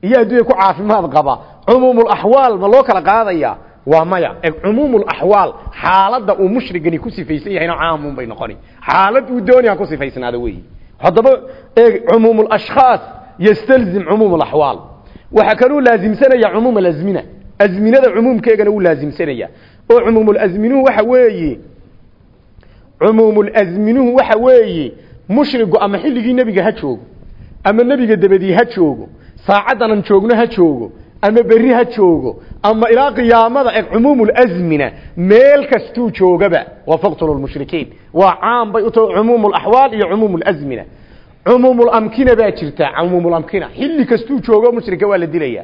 iyo hadduu yahay ku caafimaad qaba cumuumulaxwaal ma loo kala qaadaya waa maya. Eg cumuumulaxwaal xaaladda uu mushrigani ku sifaysan yahayna caamun bay noqoni. Xaalad uu doonaya ku sifaysnaada weyi haddaba eeg cumuumulashkhaas ystalzim cumuum alaxwaal waxaa kaluu laasimsanaya cumuum alazmina azminada cumuumkeegana wuu laasimsanaya oo cumuumulazminuhu waxa weeye cumuumulazminuhu waxa weeye mushrigu ama xilligii nebiga ha joogo ama nebiga dabadii ha joogo saacaddanan joogno ha joogo ama berri ha joogo ama ilaa qiyaamada eg cumuumulazmina meel kastuu joogaba. Waa faqtulu lmushrikiin waa bay u tahay cumuumulaxwaal iyo cumuumulazmina cumuumulamkina baa jirta cumuumulamkina xilli kastuu joogo mushrika waa la dilaya.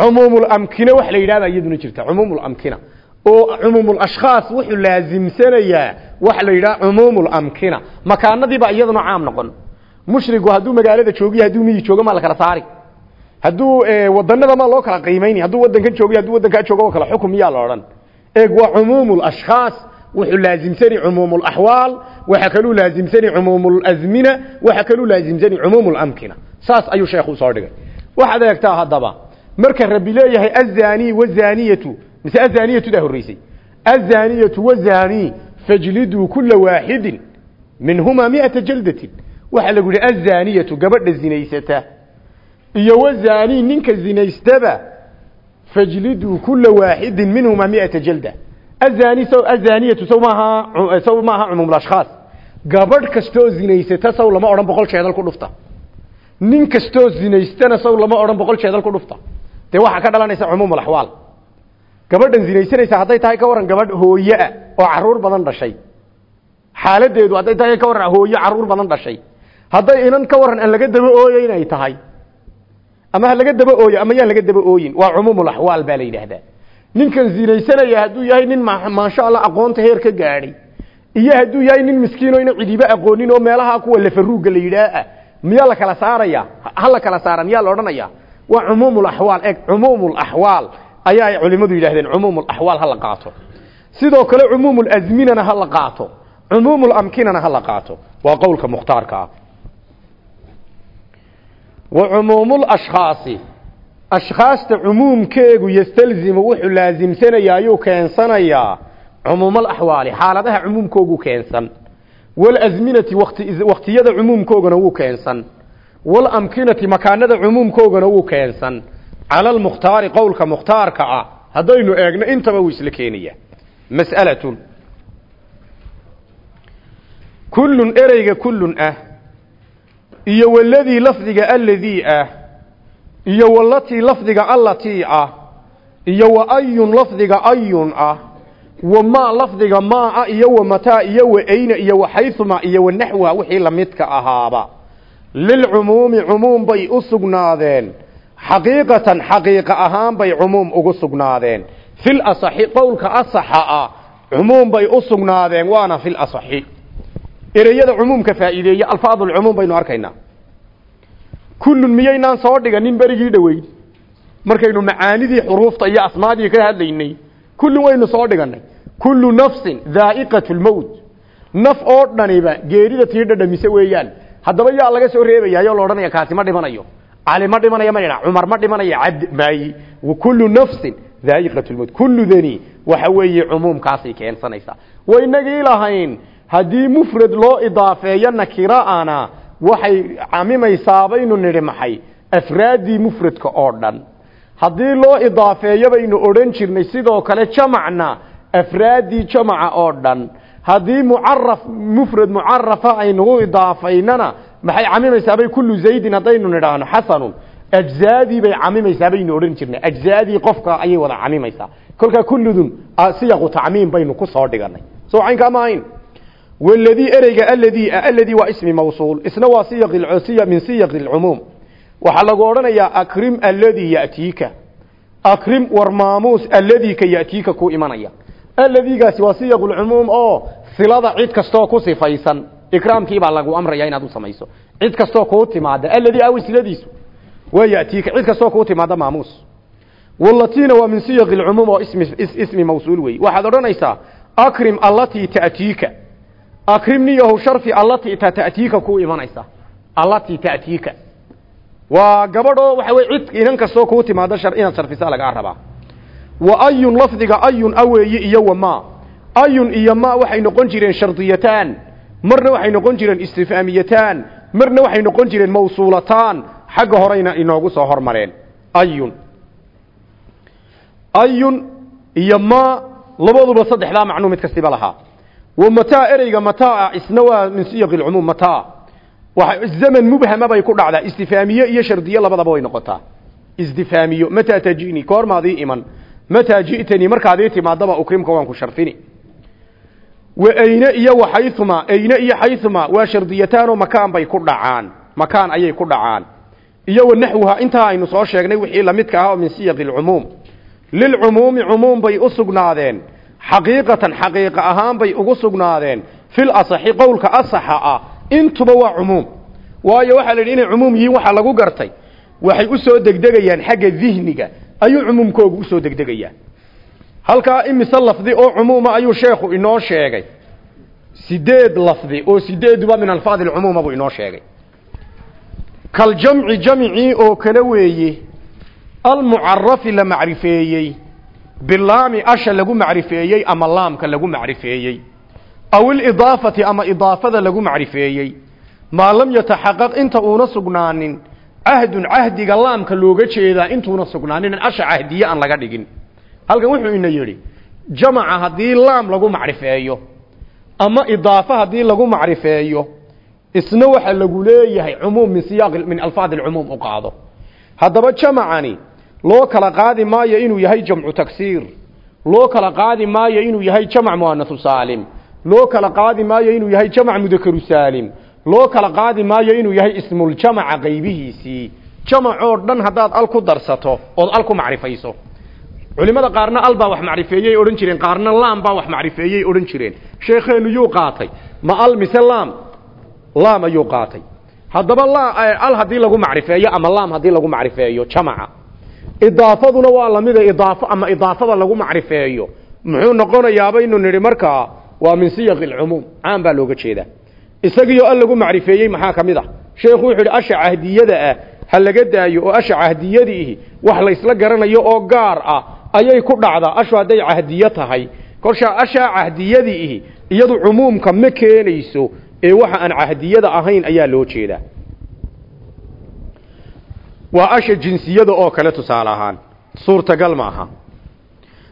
Cumuumulamkina wax la yidhahda iyaduna jirta. Cumuumulamkina oo cumuumulashkhaas wuxuu laasimsanayaa waxa la yidhaha cumuumulamkina makaanadiibaa iyaduna caam noqon. Mushrigu hadduu magaalada joogiyo hadduu miyi joogo maa la kala saari hadduu wadanada maa loo kala qiimayni. Hadduu wadankan joogiyo hadduu wadankaa joogo oo kala xukum miyaa la odhan. Eeg waa cumuumulashkhaas wuxuu laasimsani cumuumulaxwaal waxa kaluu laasimsani cumuumulazmina waxa kaluu laasimsani cumuumulamkina saas ayuu sheekhu u soo dhigay. Waxaad eegtaa haddaba marka rabbi leeyahay azani wazaniyatu mise azaniyatu daa horreysay. Azaniyatu wazani fajliduu kula waaxidin minhumaa miata jaldatin. Waxaa lagu yihi azaniyatu gabadha zinaysata iyo wazani ninka zinaystaba fajliduu kula waaxidin minhumaa miata jalda. Azani saw azaniyatu saw maaha saw maaha cumuumulashkhaas gabadh kastoo zinaysata saw lama odhan boqol jeedal ku dhufta. Nin kastoo zinaystana saw lama odhan boqol jeedal ku dhufta. Dee waxaa ka dhalanaysa cumuumulaxwaal gabadhan zinaysanaysa hadday tahay ka waran gabadh hooyeah oo carruur badan dhashay. Xaaladeedu hadday tahay ka waran hooye carruur badan dhashay. Hadday inan ka waran aan laga daba ooyo inay tahay ama ha laga daba ooyo ama yaan laga daba ooyin. Waa cumuumulaxwaal baa la yidhaahdaa. Ninkan zinaysanaya hadduu yahay nin maasha allah aqoonta heer ka gaadhay. Iyo hadduu yahay nin miskiino ina cidiba aqoonin oo meelaha kuwa lafaruuga la yidhaah miyaa la kala saaraya? Ha la kala saara miyaa la odhanaya? Waa cumuumulaxwaal eg cumuumulaxwaal ayaa ay culimadu yidhahdeen cumuumulaxwaal ha la qaato. Sidoo kale cumuumulazminana ha la qaato. Cumuumulamkinana ha la qaato. Waa qowlka mukhtaarka ah wa cumuumulashkhaasi ashkhaasta cumuumkeegu yastalzimu wuxuu laasimsanayaa ayuu keensanayaa. Cumuumalaxwaali xaaladaha cumuumkoogu keensan. Walasminati waktiyada cumuumkoogana wuu keensan. Walamkinati makaanada cumuumkoogana wuu keensan. Cala almukhtaari qowlka mukhtaarka ah. Haddaynu eegno intaba wuu isla keenaya. Mas'alatun. Kullun ereyga kullun ah iyo waladii lafdiga aladii ah iyo walatii lafdiga allatii ah iyo wa ayun lafdiga ayun ah wa maa lafdiga maa ah iyo wa mataa iyo wa ayna iyo wa xayuma iyo wa naxwa wixii lamidka ahaaba. Lilcumuumi cumuum bay u sugnaadeen. Xaqiiqatan xaqiiqa ahaan bay cumuum ugu sugnaadeen. Fil asaxi qowlka asaxa ah cumuum bay u sugnaadeen waana fil asaxi ereyada cumuumka faa'iideeya alfaadulcumuum baynu arkaynaa. Kullun miyaynaan soo dhiganin berigii dhoweyn markaynu macaanidii xuruufta iyo asmaadii ka hadlaynay kullun waynu soo dhiganay kullu nafsin daa'iqatu lmowt naf oo dhaniba geerida tii dhadhamise weeyaan. Haddaba yaa laga soo reebayaayoo la odhanaya kaasi ma dhimanayo. Cali ma dhimanaya ma cumar ma dhimanaya cabd maayi kullu nafsin daa'iqatu lmowt kulludani waxa weeye cumuumkaasay keensanaysaa. Waynagii lahayn haddii mufrad loo idaafeeyo nakiraana waxay camimaysaa baynu nidhi maxay afraaddii mufradka oo dhan. Haddii loo idaafeeyo baynu odhan jirnay sidoo kale jamacna afraaddii jamaca oo dhan. Haddii mucaraf mufrad mucarafa aynugu idaafaynana maxay camimaysaa bay kullu zaydin haddaynu nidhaahno xasanun. Ajzaadii bay camimaysaa baynu odhan jirnay ajzaadii qofka ayay wada camimaysaa. Kolkaa kulludun siyaqu tacmiim baynu ku soo dhiganay. Soo caynkaa ma waladii ereyga aladii aladii waa mawsuul isna waa siyaq min siyaq lcumuum waxaa lagu odhanayaa akrim aladii yatiika akrim war maamuus aladii ka yatiika ku imanaya siyaq lcumuum oo silada cid kastoo ku sifaysan ikraamkiibaa lagu amraya inaad u samayso cid kastoo kuu timaada aladii awi siladiisu waa yatiika cid kastoo kuu timaada min lcumuum oo ismi ismi mawsuul wey waxaad odhanaysaa akrim allatii ta'tiika akrimniyahu sharfi allatii ta ku imanaysa. Allatii ta'tiika. Waa gabadhoo waxa wey cid inan kastoo kuu timaado shar inaad sharfisa lagaa rabaa wa ayun lafdiga ayun aweeye iyo wa ma ayun iyo ma waxay noqon jireen shardiyataan. Marna waxay noqon jireen istifhaamiyataan. Marna waxay noqon jireen mawsuulataan. Xagga horeyna inoogu soo hormareen. Ayun. Ayun iyo ma labaduba saddexdaa macnuu mid kastiba lahaa mataa isna waa min siyaq lcumuum mataa waxa zaman mubhama bay ku dhacdaa istifaamiye iyo shardiye labadaba way noqotaa. Istifaamiyo mataa tajini koormaadii iman. Mataa ji'tanii markaadii timaadaba ukrimka waan ku sharfini wa ayne iyo waxayuma ayne iyo xayuma waa shardiyataanoo makaan bay ku dhacaan. Makaan ayay ku dhacaan. Iyo wa naxwuha intaa aynu soo sheegnay wixii lamidka ah oo min siyaqi lcumuum lilcumuumi cumuum bay u sugnaadeen xaqiiqatan xaqiiqa ahaan bay ugu sugnaadeen. Fil asaxi qowlka asaxa ah intuba waa cumuum. Waayo waxaa la yidhi inay cumuum yihiin waxaa lagu gartay. Waxay u soo degdegayaan xagga dihniga ayuu cumuumkoogu u soo degdegayaan halkaa imise lafdi oo cumuuma ayuu sheekhu inoo sheegay. Sideed lafdi oo sideeduba min alfaadi lcumuuma buu inoo sheegay. Kaljamci jamcii oo kale weeye almucarafi la macrifeeyey bilaami asha lagu macrifeeyey ama laamka lagu macrifeeyey aw ilidaafati ama idaafada lagu macrifeeyey. Maa lam yataxaqaq inta uuna sugnaanin cahdun cahdiga laamka looga jeedaa intuuna sugnaanin asha cahdiye aan laga dhigin. Halkan wuxuu ina yidhi jamaca haddii laam lagu macrifeeyo ama idaafa haddii lagu macrifeeyo isna waxa lagu leeyahay cumuum min siyaaq min alfaad alcumuum u qaado. Haddaba jamacani loo kala qaadi maayo inuu yahay jamcu taksiir. Loo kala qaadi maayo inuu yahay jamc muanasu saalim. Loo kala qaadi maayo inuu yahay jamc mudakaru saalim. Loo kala qaadi maayo inuu yahay ismuljamaca qaybihiisii. Jamacoo dhan haddaad al ku darsato ood al ku macrifayso. Culimada qaarna al baa wax macrifeeyey odhan jireen. Qaarna laam baa wax macrifeeyey odhan jireen. Sheekheenu yuu qaatay. Ma al mise laam? Laam ayuu qaatay. Haddaba al haddii lagu macrifeeyo ama laam haddii lagu macrifeeyo jamaca idaafaduna waa lamida idaafo ama idaafada lagu macrifeeyo. Muxuu noqonayaa baynu nidhi markaa waa min siyaqi alcumuum. Caan baa looga jeedaa. Isagiioo al lagu macrifeeyey maxaa ka mid ah? Sheekhu wuxuu yidhi asha cahdiyada ah ha laga daayo oo asha cahdiyadiihi wax laysla garanayo oo gaar ah ayay ku dhacdaa. Ashu hadday cahdiyo tahay. Kolshaa ashaa cahdiyadiihi iyadu cumuumka ma keenayso. Ee waxa aan cahdiyada ahayn ayaa loo jeedaa waa asha jinsiyada oo kale tusaale ahaan. Suurtagal ma aha.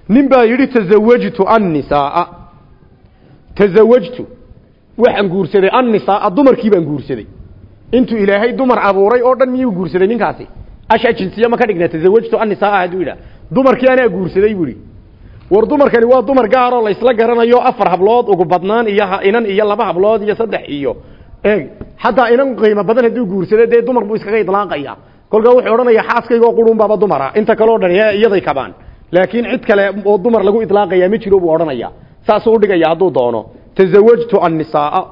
Nin baa yidhi tasawajtu annisaaa. Tasawajtu waxaan guursaday annisaaa dumarkii baan guursaday. Intuu ilaahay dumar abuuray oo dhan miyuu guursaday ninkaasi? Asha jinsiye ma ka dhigna tasawajtu annisaaa hadduu yidhaha. Dumarkii anaa guursaday buu yidhi. War dumarkani waa dumar gaaroo laysla garanayo afar hablood ugu badnaan iyo inan iyo laba hablood iyo saddex iyo eeg. Xataa inan qiimo badan hadduu guursado dee dumar buu iskaga idlaaqaya kolkaa wuxuu odhanaya xaaskaygoo qurun baaba dumara. Inta kaleo dhan iyaday kabaan. Laakiin cid kale oo dumar lagu idlaaqaya ma jiro buu odhanaya saasuu udhigaya hadduu doono tasawajtu annisaaa.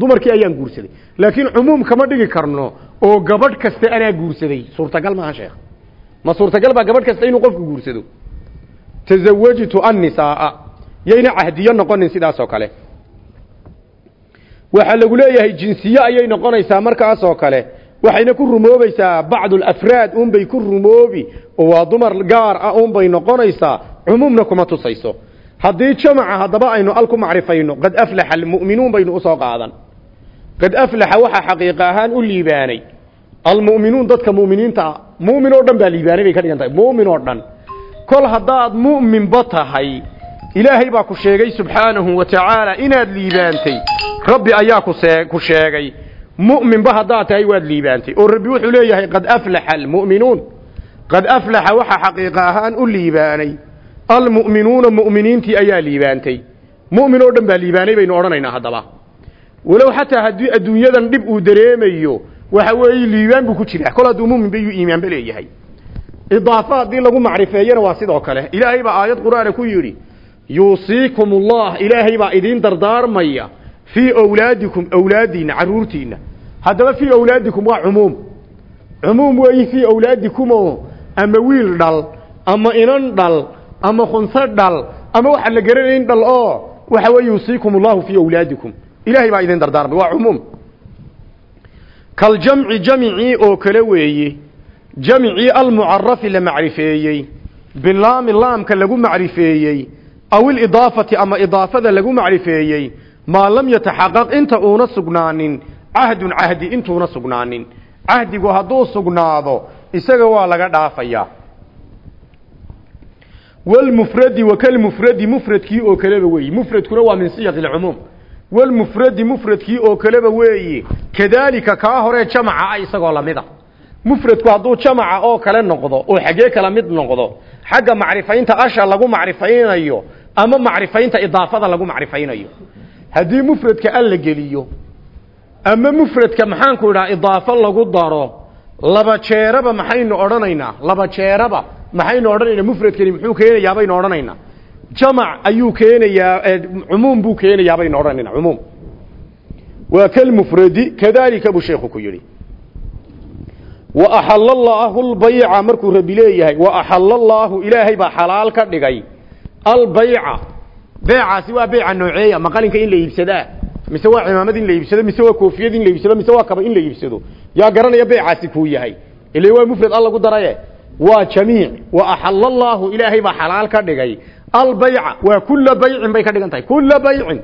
Dumarkii ayaan guursaday. Laakiin cumuum kama dhigi karno oo gabadh kaste anaa guursaday. Suurtagal maaha sheekh. Ma suurtagal baa gabadh kasta inuu qofku guursado. Tasawajtu annisaaa. Yayna cahdiyo noqonin sidaas oo kale. Waxaa lagu leeyahay jinsiye ayay noqonaysaa markaas oo kale waxayna ku rumoobaysaa bacdulafraad unbay ku rumoobi oo waa dumar gaar ah unbay noqonaysaa cumuumna kuma tusayso. Haddii jamaca haddaba aynu al ku macrifayno qad aflaxa almu'minuun baynu u soo qaadan. Qad aflaxa waxaa xaqiiqa ahaan u liibaanay. Almu'minuun dadka mu'miniinta ah mu'min oo dhan baa liibaanay bay ka dhigan tahay mu'min oo dhan. Kol haddaad mu'minba tahay ilaahay baa ku sheegay subxaanahu wa tacaala inaad liibaantay. Rabbi ayaa ku sheegay mu'minba haddaad tahay waad liibaantay. Oo rabbi wuxuu leeyahay qad aflaxa almu'minuun. Qad aflaxa waxaa xaqiiqa ahaan u liibaanay. Almu'minuuna mu'miniintii ayaa liibaantay. Mu'min oo dhan baa liibaanay baynu odhanaynaa haddaba. Walow xataa haddii adduunyadan dhib uu dareemayo waxa weeye liibaan buu ku jiraa. Kol hadduu mu'min ba yuu iimaanba leeyahay. Idaafa haddii lagu macrifeeyana waa sidoo kale. Ilaahay baa aayad qur'aana ku yidhi yuusiikum ullah ilaahay idiin dardaarmaya fii awlaadikum awlaadiinna carruurtiinna haddaba fii awlaadikum waa cumuum. Cumuum weeyi fii awlaadikumoo ama wiil dhal ama inan dhal ama khunso dhal ama waxaan la garanayn dhal oo waxa weeye yuusiikum ullahu fii awlaadikum. Ilaahay baa idin dardaarmay waa cumuum. Kaljamci jamicii oo kale weeye jamicii almucarafi la macrifeeyey bilaami laamka lagu macrifeeyey aw ilidaafati ama idaafada lagu macrifeeyey maa lam yataxaqaq inta uuna sugnaanin cahdun cahdi intuuna sugnaanin. Cahdigu hadduu sugnaado isaga waa laga dhaafayaa walmufradi wakalmufradi mufradkii oo kaleba weeyi. Mufradkuna waa min siyaqi lcumuum walmufradi mufradkii oo kaleba weeyi. Kadaalika kaa horee jamaca ah isagoo lamida mufradku hadduu jamaca oo kale noqdo oo xaggee kala mid noqdo xagga macrifaynta asha lagu macrifaynayo ama macrifaynta idaafada lagu macrifaynayo. Haddii mufradka al la geliyo ama mufradka maxaanku idhaha idaafo lagu daro laba jeeraba maxaynu odhanaynaa laba jeeraba maxaynu odhanaynaa mufradkani muxuu keenayaa baynu odhanaynaa. Jamac ayuu keenayaa cumuum buu keenayaa baynu odhanaynaa cumuum. Waa kalmufradi kadalika buu sheekhu ku yidhi. Wa axalla allaahu lbayca markuu rabbi leeyahay wa axalla allaahu ilaahay baa xalaal ka dhigay. Albayca beecaasi waa beeca nooceeya ma qalinka in la iibsadaa mise waa cimaamad in la iibsado mise waa koofiyad in la iibsado mise waa kaba in la iibsado. Yaa garanaya beecaasi kuu yahay. Ile waa mufrad alla ku daraye. Waa jamiic. Wa axalla allaahu ilaahay baa xalaal ka dhigay. Albayca waa kula baycin bay ka dhigan tahay. Kula baycin.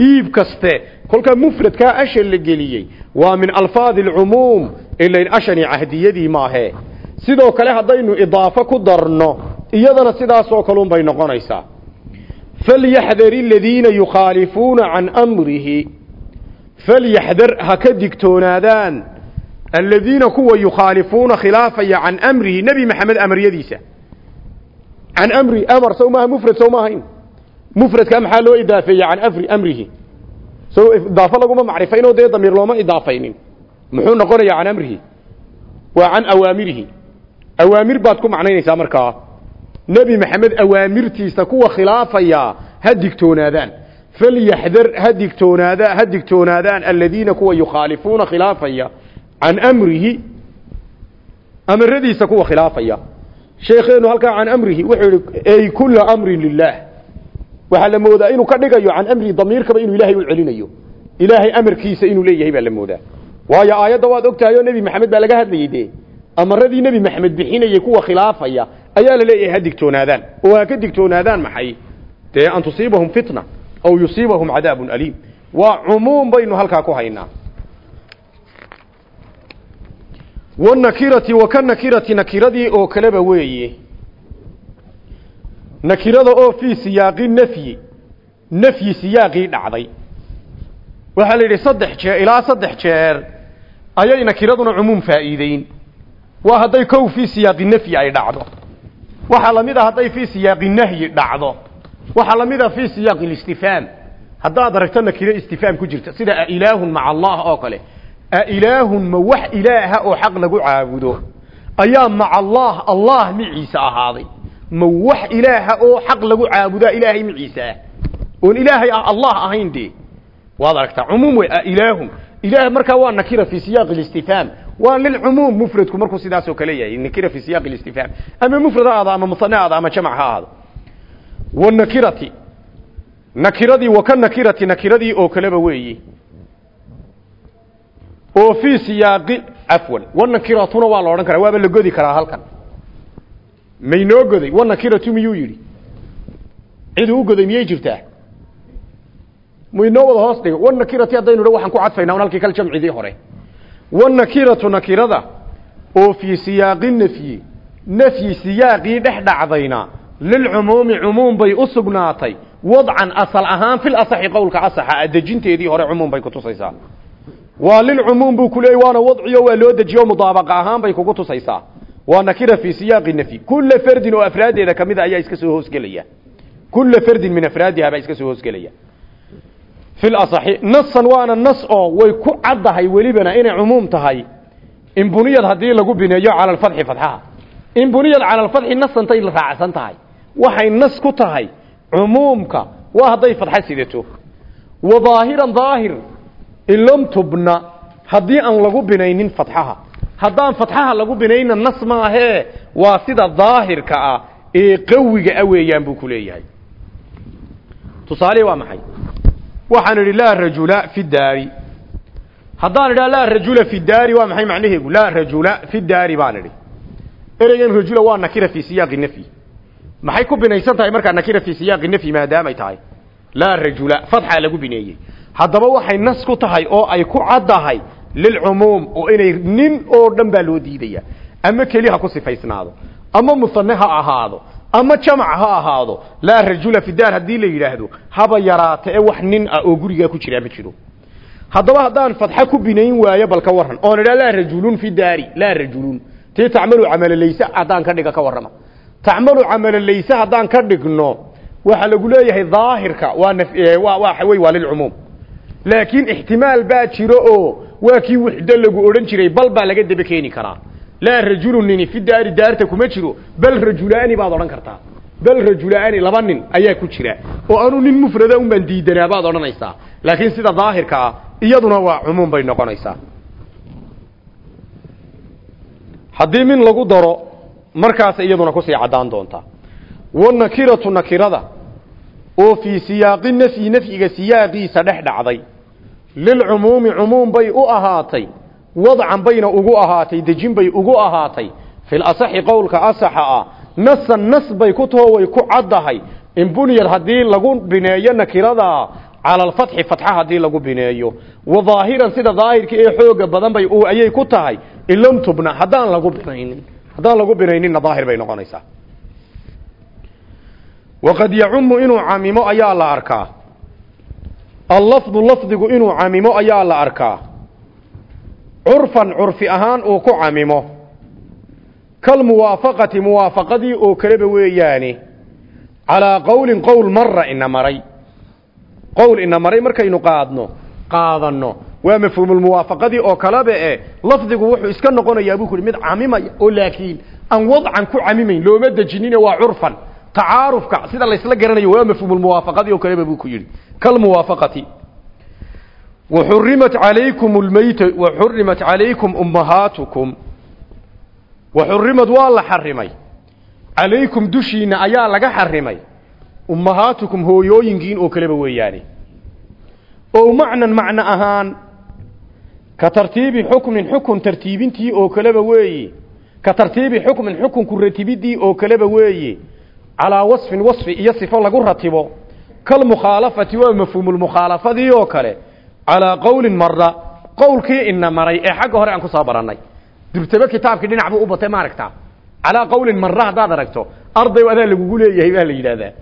Iib kaste. Kolkaa mufradkaa asha la geliyey. Waa min alfaadi alcumuum ilayn ashani cahdiyadii maahe. Sidoo kale haddaynu idaafo ku darno iyadana sidaasoo kalun bay noqonaysaa falyaxdar aladiina yukhaalifuuna can amrihi falyaxdar ha ka digtoonaadaan aladiina kuwa yukhaalifuuna khilaafaya can amrihi nebi maxamed amaryadiisa can amri amar sow maaha mufrad sow ma ahayn mufradka maxaa loo idaafeeya can afri amrihi so idaafo laguma macrifaynoo dee damiir looma idaafaynin muxuu noqonayaa can amrihi waa can awaamirihi awaamir baad ku macnaynaysaa markaa nebi maxamed awaamirtiisa kuwa khilaafaya ha digtoonaadaan. Falyaxdar ha digtoonaada ha digtoonaadaan aladiina kuwa yukhaalifuuna khilaafaya can amrihi amaradiisa kuwa khilaafaya. Sheekheenu halkaa can amrihi wuxuu yihi ay kula amrin lilah waxaa la moodaa inuu ka dhigayo can amrihi damiirkaba inuu ilaahay u celinayo. Ilaahay amarkiisa inuu leeyahay baa la moodaa. Waayo aayadda waad ogtahay oo nebi maxamed baa laga hadlayey dee. Amaradii nebi maxamed ayaa la leeyahay ha digtoonaadaan. Oo ha ka digtoonaadaan maxay? Dee an tusiibahum fitna aw yusiibahum cadaabun aliim. Waa cumuum baynu halkaa ku haynaa. Wanakirati waka nakirati nakiradii oo kaleba weeye. Nakirada oo fii siyaaqi nafyi nafyi siyaaqii dhacday. Waxaa la yidhi saddex jeer ilaa saddex jeer ayay nakiraduna cumuum faa'iideyn. Waa hadday kow fii siyaaqi nafyi ay dhacdo waxaa la mid a hadday fii siyaaqi nahyi dhacdo. Waxaa la mid a fii siyaaqi listifaam haddaad aragto nakiro istifaam ku jirta sida ailaahun maca allah oo kale. Ailaahun ma wax ilaaha oo xaq lagu caabudo. Ayaa maca allah allah miciisa ahaaday. Ma wax ilaaha oo xaq lagu caabudaa ilaahay miciisa ah. Oon ilaahay ah allah ahayn waad aragtaa cumuum wey ailaahun ilaah markaa waa nakira fi siyaaqi listifhaam waa lilcumuum mufradku markuu sidaasoo kale yahay nakira fi siyaaqi listifhaam ama mufrad ha ahaado ama musane ha ahaado ama jamac ha ahaado. Wanakirati nakiradii waka nakirati nakiradii oo kaleba weeyi. Oo fii siyaaqi cafwan wanakiratuna waa la odhan karaa waaba la godi karaa halkan. Maynoo goday wanakiratu miyuu yidhi? Cid uu goday miyay jirtaa? Muinoo wada hoos dhigo wanakirati haddaynu dha waxaan ku cadfaynaa un halkii kal jamcidii hore wanakiratu nakirada oo fii siyaaqi nafyi nafyi siyaaqii dhex dhacdayna lilcumuumi cumuum bay u sugnaatay. Wadcan asal ahaan fil asaxi qowlka asaxa dejinteedii hore cumuum bay kutusaysaa waa lilcumuum buu ku leeyay waana wadciyo waa loo dejiyo mudaabaqa ahaan bay kugu tusaysaa. Waa nakira fii siyaaqi nafyi. Kulla fardin oo afraadeeda ka mid a ayaa iska soo hoosgelaya kulla fardin min afraadiha iska soo hoosgelaya fil asaxi nasan waana nas oo way ku caddahay welibana inay cumuum tahay in buniyad haddii lagu bineeyo cala alfadxi fadxaha in buniyad cala alfadxi nasantay raacsan tahay waxay nas ku tahay cumuumka waa hadday fadxa sidato wa daahiran daahir in lam tubna haddii aan lagu binaynin fatxaha haddaan fatxaha lagu binayna nas maahee waa sida daahirka ah ee qawiga ah weeyaan buu ku waxaan idhi laa rajula fi daari. Haddaan idhaha laa rajula fi daari waa maxay macnaheegu? Laa rajula fi daari baan idhi ereygan rajula waa nakira fi siyaaqi nafyi maxay ku binaysan tahay markaa nakira fi siyaaqi nafyi maadaamay tahay? Laa rajula fadxaa lagu bineeyey. Haddaba waxay nas ku tahay oo ay ku caddahay lilcumuum oo inay nin oo dhan baa loo diidaya. Ama keli ha ku sifaysnaado. Ama musane ha ahaado ama jamac ha ahaado. Laa rajula fi daar haddii la yidhaahdo haba yaraata ee wax nin ah oo gurigaa ku jiraa ma jiro. Haddaba haddaan fadxa ku binayn waayo bal ka warran. Oon idhaa laa rajulun fi daari rajulun. Tii tacmalu camalaleyse haddaan ka dhiga ka warrama. Tacmalu camalaleyse haddaan ka dhigno waxaa lagu leeyahay daahirka waa waa waxa wey waa lilcumuum laakiin ixtimaal baa jiro oo waa kii wixdo lagu odhan jiray bal baa laga daba keeni karaa laa rajulu nini fi daari daarta kuma jiro bal rajulaani baad odhan kartaa. Bal rajulaani laba nin ayaa ku jira oo anuu nin mufrada un baan diidanaa baad odhanaysaa. Laakiin sida daahirka ah iyaduna waa cumuum bay noqonaysaa. Haddii min lagu daro markaas iyaduna ku sii caddaan doontaa wanakiratu nakirada oo fii siyaaqi nafyi nafyiga siyaaqiisa dhex dhacday lilcumuumi cumuum bay u ahaatay wadcan bayna ugu ahaatay dejin bay ugu ahaatay. Fil asaxi qowlka asaxa ah nasan nas bay ku taho ku caddahay. In bunyad haddii lagu bineeyo nakiradaa cala alfatxi fatxa haddii lagu bineeyo. Wa daahiran sida daahirka ee xooga badan bay ayay ku tahay in lam tubna haddaan lagu binaynin haddaan lagu binayninna daahir bay noqonaysaa. Waqad yacumu inuu camimo ayaa la arkaa. Allafdu lafdigu inuu camimo ayaa la arkaa curfan curfi ahaan uu ku camimo. Kalmuwaafaqati muwaafaqadii oo kaleba weeyaane calaa qowlin qowl mara ina maray. Qowl ina maray markaynu qaadno qaadanno. Waa mafhuumulmuwaafaqadii oo kaleba e lafdigu wuxuu iska noqonayaa buu ku mid camimaya oo laakiin aan wadcan ku camimayn looma dejinine waa curfan. Tacaarufka sida laysla garanayo waa mafhuumulmuwaafaqadii oo kaleba buu ku yidhi. Kalmuwaafaqati وحرمت عليكم الميت وحرمت عليكم أمهاتكم وحرمت والله حرمي عليكم دشينا أيا لغا حرمي أمهاتكم هو يوينجين أو كلبا وياني أو معنى معنى أهان كترتيب حكم حكم ترتيبنتي أو كلبا وي كترتيب حكم حكم كرتيبدي أو كلبا وي على وصف وصف يصف لغو رتبو كالمخالفة ومفهوم المخالفة دي أو كلبا calaa qowlin mara qowlkii ina maray ee xagga hore aan ku soo barannay dibtaba kitaabkii dhinac buu u batay ma aragtaa calaa qowlin mara haddaad aragto arday adaa lagugu leeyahay baa la yidhahdaa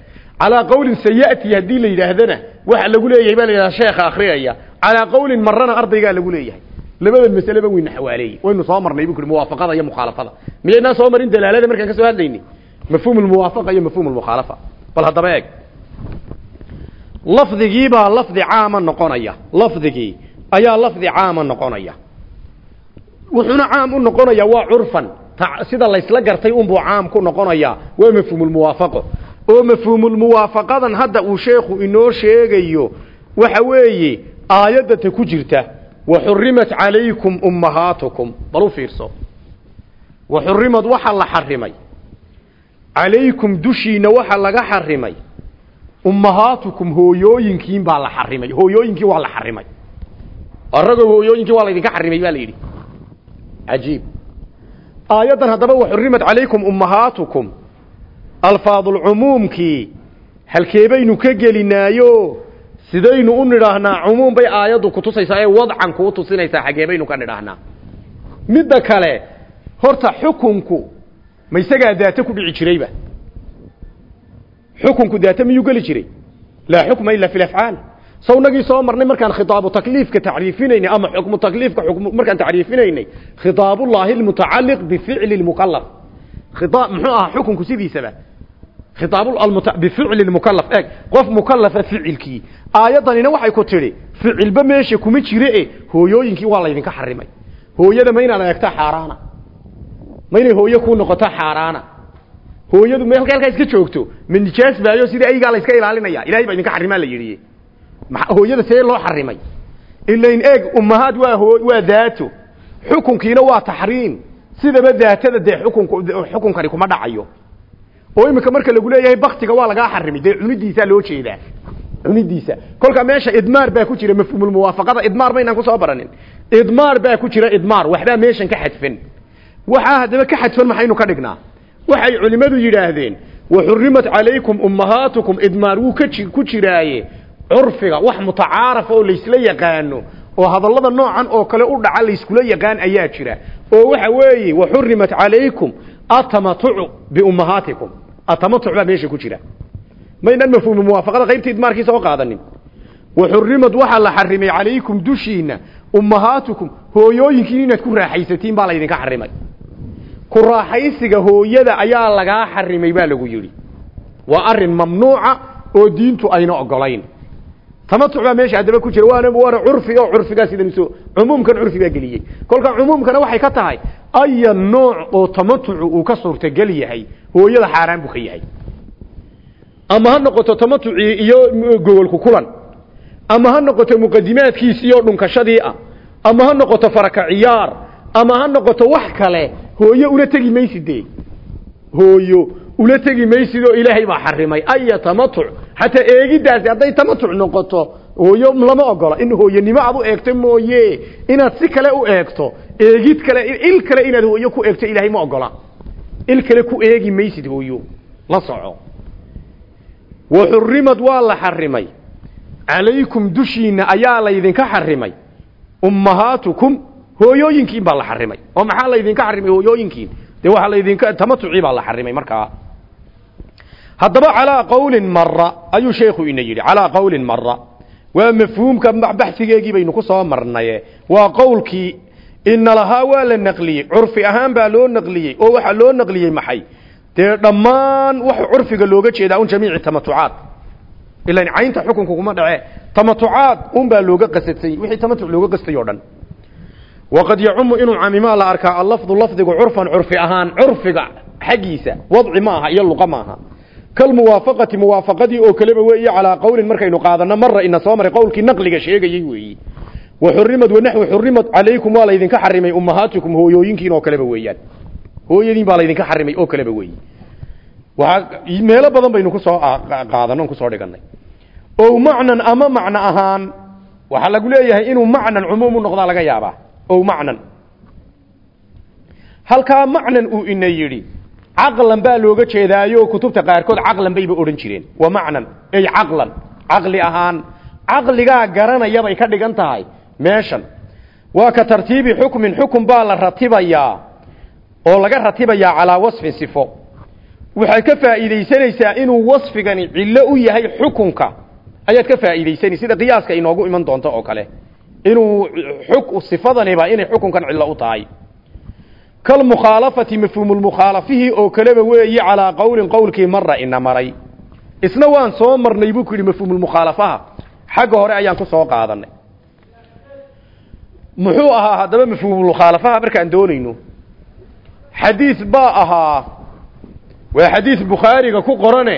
calaa qowlin sayati haddii la yidhaahdana waxa lagu leeyahay baa la yidhahdaa sheekha akhriyaya calaa qowlin marana ardaygaa lagu leeyahay labadan masaleba wayna xawaaleeyey waynu soo marnay bu kuri muwaafaqada iyo mukhaalafada miyaynaa soo marin dalaalada markaan ka soo hadlayni mafhuum lmuwaafaqa iyo mafhuum lmukhaalafa bal haddaba eeg lafdigii baa lafdi caama noqonaya. Lafdigii ayaa lafdi caama noqonaya. Wuxuuna caam u noqonaya waa curfan. Sida laysla gartay unbuu caam ku noqonaya. Waa mafhuumulmuwaafaqo oo mafhuumulmuwaafaqadan hadda uu sheekhu inoo sheegayo waxa weeye aayaddata ku jirta waxurimat calaykum ummahaatukum. Bal u fiirso. Waxurimad waxa la xarimay calaykum dushiina waxa laga xarimay ummahaatukum hooyooyinkiin baa la xarimay. Hooyooyinkii waa la xarimay. Aragoo hooyooyinkii waa laydinka xarimay baa la yidhi. Cajiib. Aayaddan haddaba waxurimat calaykum ummahaatukum alfaadulcumuumkii halkee baynu ka gelinaayo sidaynu u nidhaahnaa cumuum bay aayaddu kutusaysaa ee wadcan kuu tusinaysaa xaggee baynu ka nidhaahnaa. Midda kale horta xukunku ma isagaa daate ku dhici jirayba xukunku daate miyuu geli jiray? Laa xukma ila fi lafcaal sawnagii soo marnay markaan khitaabu takliifka tacriifinaynay ama xukmu takliifka markaan tacriifinaynay khitaabullaahi almutacalliq bificli lmukalaf khitaab muxuu ahaa xukunku sidiisaba? Bificli lmukalaf eeg qof mukalafa ficilkii aayaddanina waxay ku tidhi ficilba meesha kuma jire e hooyooyinkii waa laydinka xarimay. Hooyada ma inaad eegta xaaraana. Ma inay kuu noqoto xaaraana hooyadu ma halka iska joogto ma nijaas baayo sida aygaa la iska ilaalinaya. Ilahay baa idinka xarimaa la yidhi. Hooyada see loo xarimay. Ilain eeg ummahaad waa waa daato. Xukunkiina waa taxriim. Sidaba daatada dee xukunku xukunkani kuma dhacayo. Oo iminka marka lagu leeyahay baktiga waa lagaa xarimay. Dee cunidiisaa loo jeedaa. Cunidiisa. Kolka meesha idmaar baa ku jira mafhuumulmuwaafaqada idmaar maynaan ku soo baranin. Idmaar baa ku jira idmaar. Waxbaa meeshan ka xadfan waxaa haddaba ka xadfan maxaynu ka dhignaa waxay culimmadu yidhaahdeen waxurimat calaykum ummahaatukum idmaar wuu ku jiraaye. Curfiga wax mutacaaraf oo laysla yaqaano oo hadallada noocan oo kale u dhaca layskula yaqaan ayaa jira. Oo waxa weeye waxurimat calaykum atamatucu biummahaatikum atamatuc baa meesha ku jira. Maynaan mafhuumu muwaafaqada qaybta idmaarkii soo qaadanin. Waxurimad waxaa la xarimay calaykum dushiina ummahaatukum hooyooyinkiin inaad ku raaxaysatiin baa laydinka xarimay ku raaxaysiga hooyada ayaa lagaa xarimay baa lagu yidhi. Waa arrin mamnuuca oo diintu ayna ogolayn tamatuc baa meesha haddaba ku jira. Waana waana curfi oo curfigaa sidan cumuumkan curfi baa geliyey. Kolka cumuumkana waxay ka tahay aya nooc oo tamatucu uu ka suurtagel yahay hooyada xaaraan buu ka yahay. Ama ha noqoto tamatucii iyo gogolku kulan. Ama ha noqoto muqadimaadkiisii oo dhunkashadii ah. Ama ha noqoto faraka ciyaar ama ha noqoto wax kale hooyo ula tegi maysidee hooyo ula tegi maysid ilaahay baa xarimay. Aya tamatuc xataa eegiddaasi hadday tamatuc noqoto hooyo lama ogola. In hooyanimo aad u eegto mooye. Inaad si kale u eegto eegid kale il kale inaad hooyo ku eegto ilaahay ma ogola. Il kale ku eegi maysid hooyo. La soco. Waxurimad waa la xarimay. Calaykum dushiinna ayaa laydinka xarimay. Ummahaatukum hooyooyinkiin baa la xarimay. Oo maxaa laydinka xarimay hooyooyinkiin? Dee waxaa laydinka tamatucii baa la xarimay markaa haddaba calaa qawlin mara ayuu sheekhu ina yidhi calaa qawlin mara waa mafhuumka baxsigeegii baynu ku soo marnaye. Waa qowlkii ina lahaa waa la naqliyey curfi ahaan baa loo naqliyey oo waxaa loo naqliyey maxay? Dee dhammaan waxa curfiga looga jeedaa un jamiici tamatucaad. Ilan caynta xukunka kuma dhace tamatucaad un baa looga qasadsay wixii tamatuc looga qastay oo dhan waqad yacumu inuu camimaa la arkaa allafdu lafdigu curfan curfi ahaan curfiga xaggiisa wadci ma aha iyo luqa ma aha kalmuwaafaqati muwaafaqadii oo kaleba weeye calaa qowlin markaynu qaadano mara ina soo maray qowlkii naqliga sheegayey weeyi waxurimad wanaxwi xurimad calaykum waa laydinka xarimay ummahaatikum hooyooyinkiin oo kaleba weeyaan hooyadiin baa laydinka xarimay oo kaleba weeyi waxaa meelo badan baynu ku soo qaadano on ku soo dhiganay o macnan ama macno ahaan waxaa lagu leeyahay inuu macnan cumuum u noqdaa laga yaabaa o macnan. Halkaa macnan uu ina yidhi caqlan baa looga jeedaayo kutubta qaarkood caqlan bayba odhan jireen. Wa macnan. Ey caqlan. Caqli ahaan caqligaa garanaya bay ka dhigan tahay. Meeshan waa ka tartiibi xukmin. Xukun baa la ratibayaa oo laga ratibayaa calaa wasfin sifo. Waxaad ka faa'iidaysanaysaa inuu wasfigani cillo u yahay xukunka. Ayaad ka faa'iidaysanay sida qiyaaska inoogu iman doonto oo kale inuu sifadaniba inay xukunkan cillo u tahay. Kalmukhaalafati mafhuumulmukhaalafihii oo kaleba weeye calaa qowlin qowlkii mara ina maray. Isna waan soo marnay buu ku yidhi mafhuumulmukhaalafaha xagga hore ayaan ku soo qaadanay muxuu ahaa haddaba mafhuumulmukhaalafaha markaan doonayno? Xadiis baa ahaa. Waa xadiis bukhaariga ku qorane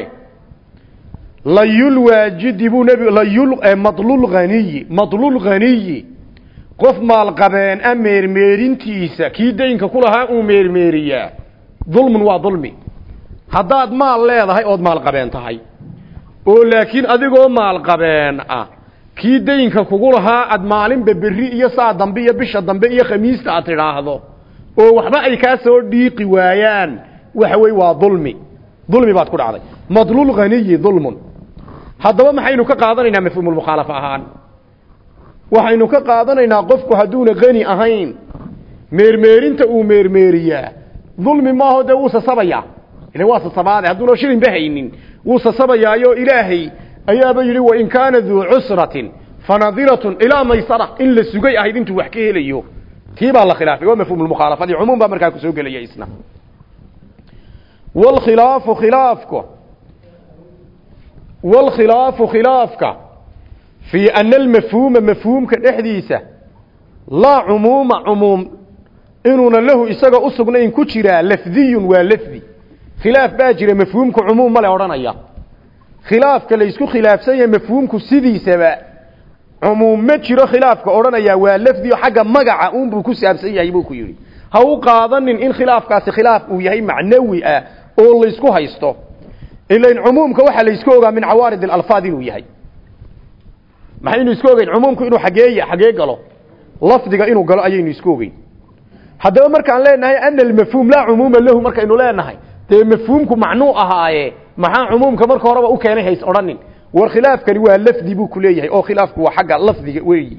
layulwaajidi buu nbi layul madlulghaniyi madlulghaniyi qof maalqabeen a meermeerintiisa kii daynka ku lahaa uu meermeeriyaa. Dulmun waa dulmi. Haddaad maal leedahay ood maalqabeen tahay. Oo laakiin adigoo maalqabeen ah kii daynka kugu lahaa aad maalinba berri iyo saa dambe iyo bisha dambe iyo khamiista aad tidhaahdo oo waxba ay kaa soo dhiiqi waayaan waxa wey waa dulmi. Dulmi baad ku dhacday. Madlul haniyi dulmun haddaba maxaynu ka qaadanaynaa mafhuumulmukhaalafa ahaan? Waxaynu ka qaadanaynaa qofku hadduuna qani ahayn. Meermeerinta uu meermeeriyaa. Dulmi maaho dee wuu sasabayaa. Ila waa sasabaade hadduuna shilinba haynin wuu sasabayaayo ilaahay. Ayaaba yidhi wain kaana duu cusratin fanadiratun ilaa maysara. In la sugay ahayd intuu wax ka helayo. Tii baa la khilaafay waa mafhuumulmukhaalafadii cumuum baa markaa ku soo gelaya isna. Wlkhilaafu khilaafka wlkhilaafu khilaafka fii ana almafhuuma mafhuumka dhexdiisa laa cumuuma cumuum inuuna lahu isaga u sugnayn ku jiraa lafdiyun waa lafdi khilaaf baa jira mafhuumka cumuum male odhanaya khilaafka laysku khilaafsan yahay mafhuumku sidiisaba cumuum ma jiro khilaafka odhanaya waa lafdiyo xagga magaca uunbuu ku saabsan yahay buu ku yidhi ha u qaadanin in khilaafkaasi khilaaf uu yahay macnawi ah oo laysku haysto ilain cumuumka waxaa laysku ogaa min cawaarid alalfaad inuu yahay. Maxaynu isku ogeyn? Cumuumku inuu xageey xagee galo. Lafdiga inuu galo ayaynu isku ogeyn. Haddaba markaan leenahay ana almafhuum laa cumuuma lahu markaynu leenahay. Dee mafhuumku macnuu ahaaye maxaa cumuumka marka horeba u keenay hays odhanin war khilaafkani waa lafdi buu ku leeyahay. Oo khilaafku waa xagga lafdiga weeyi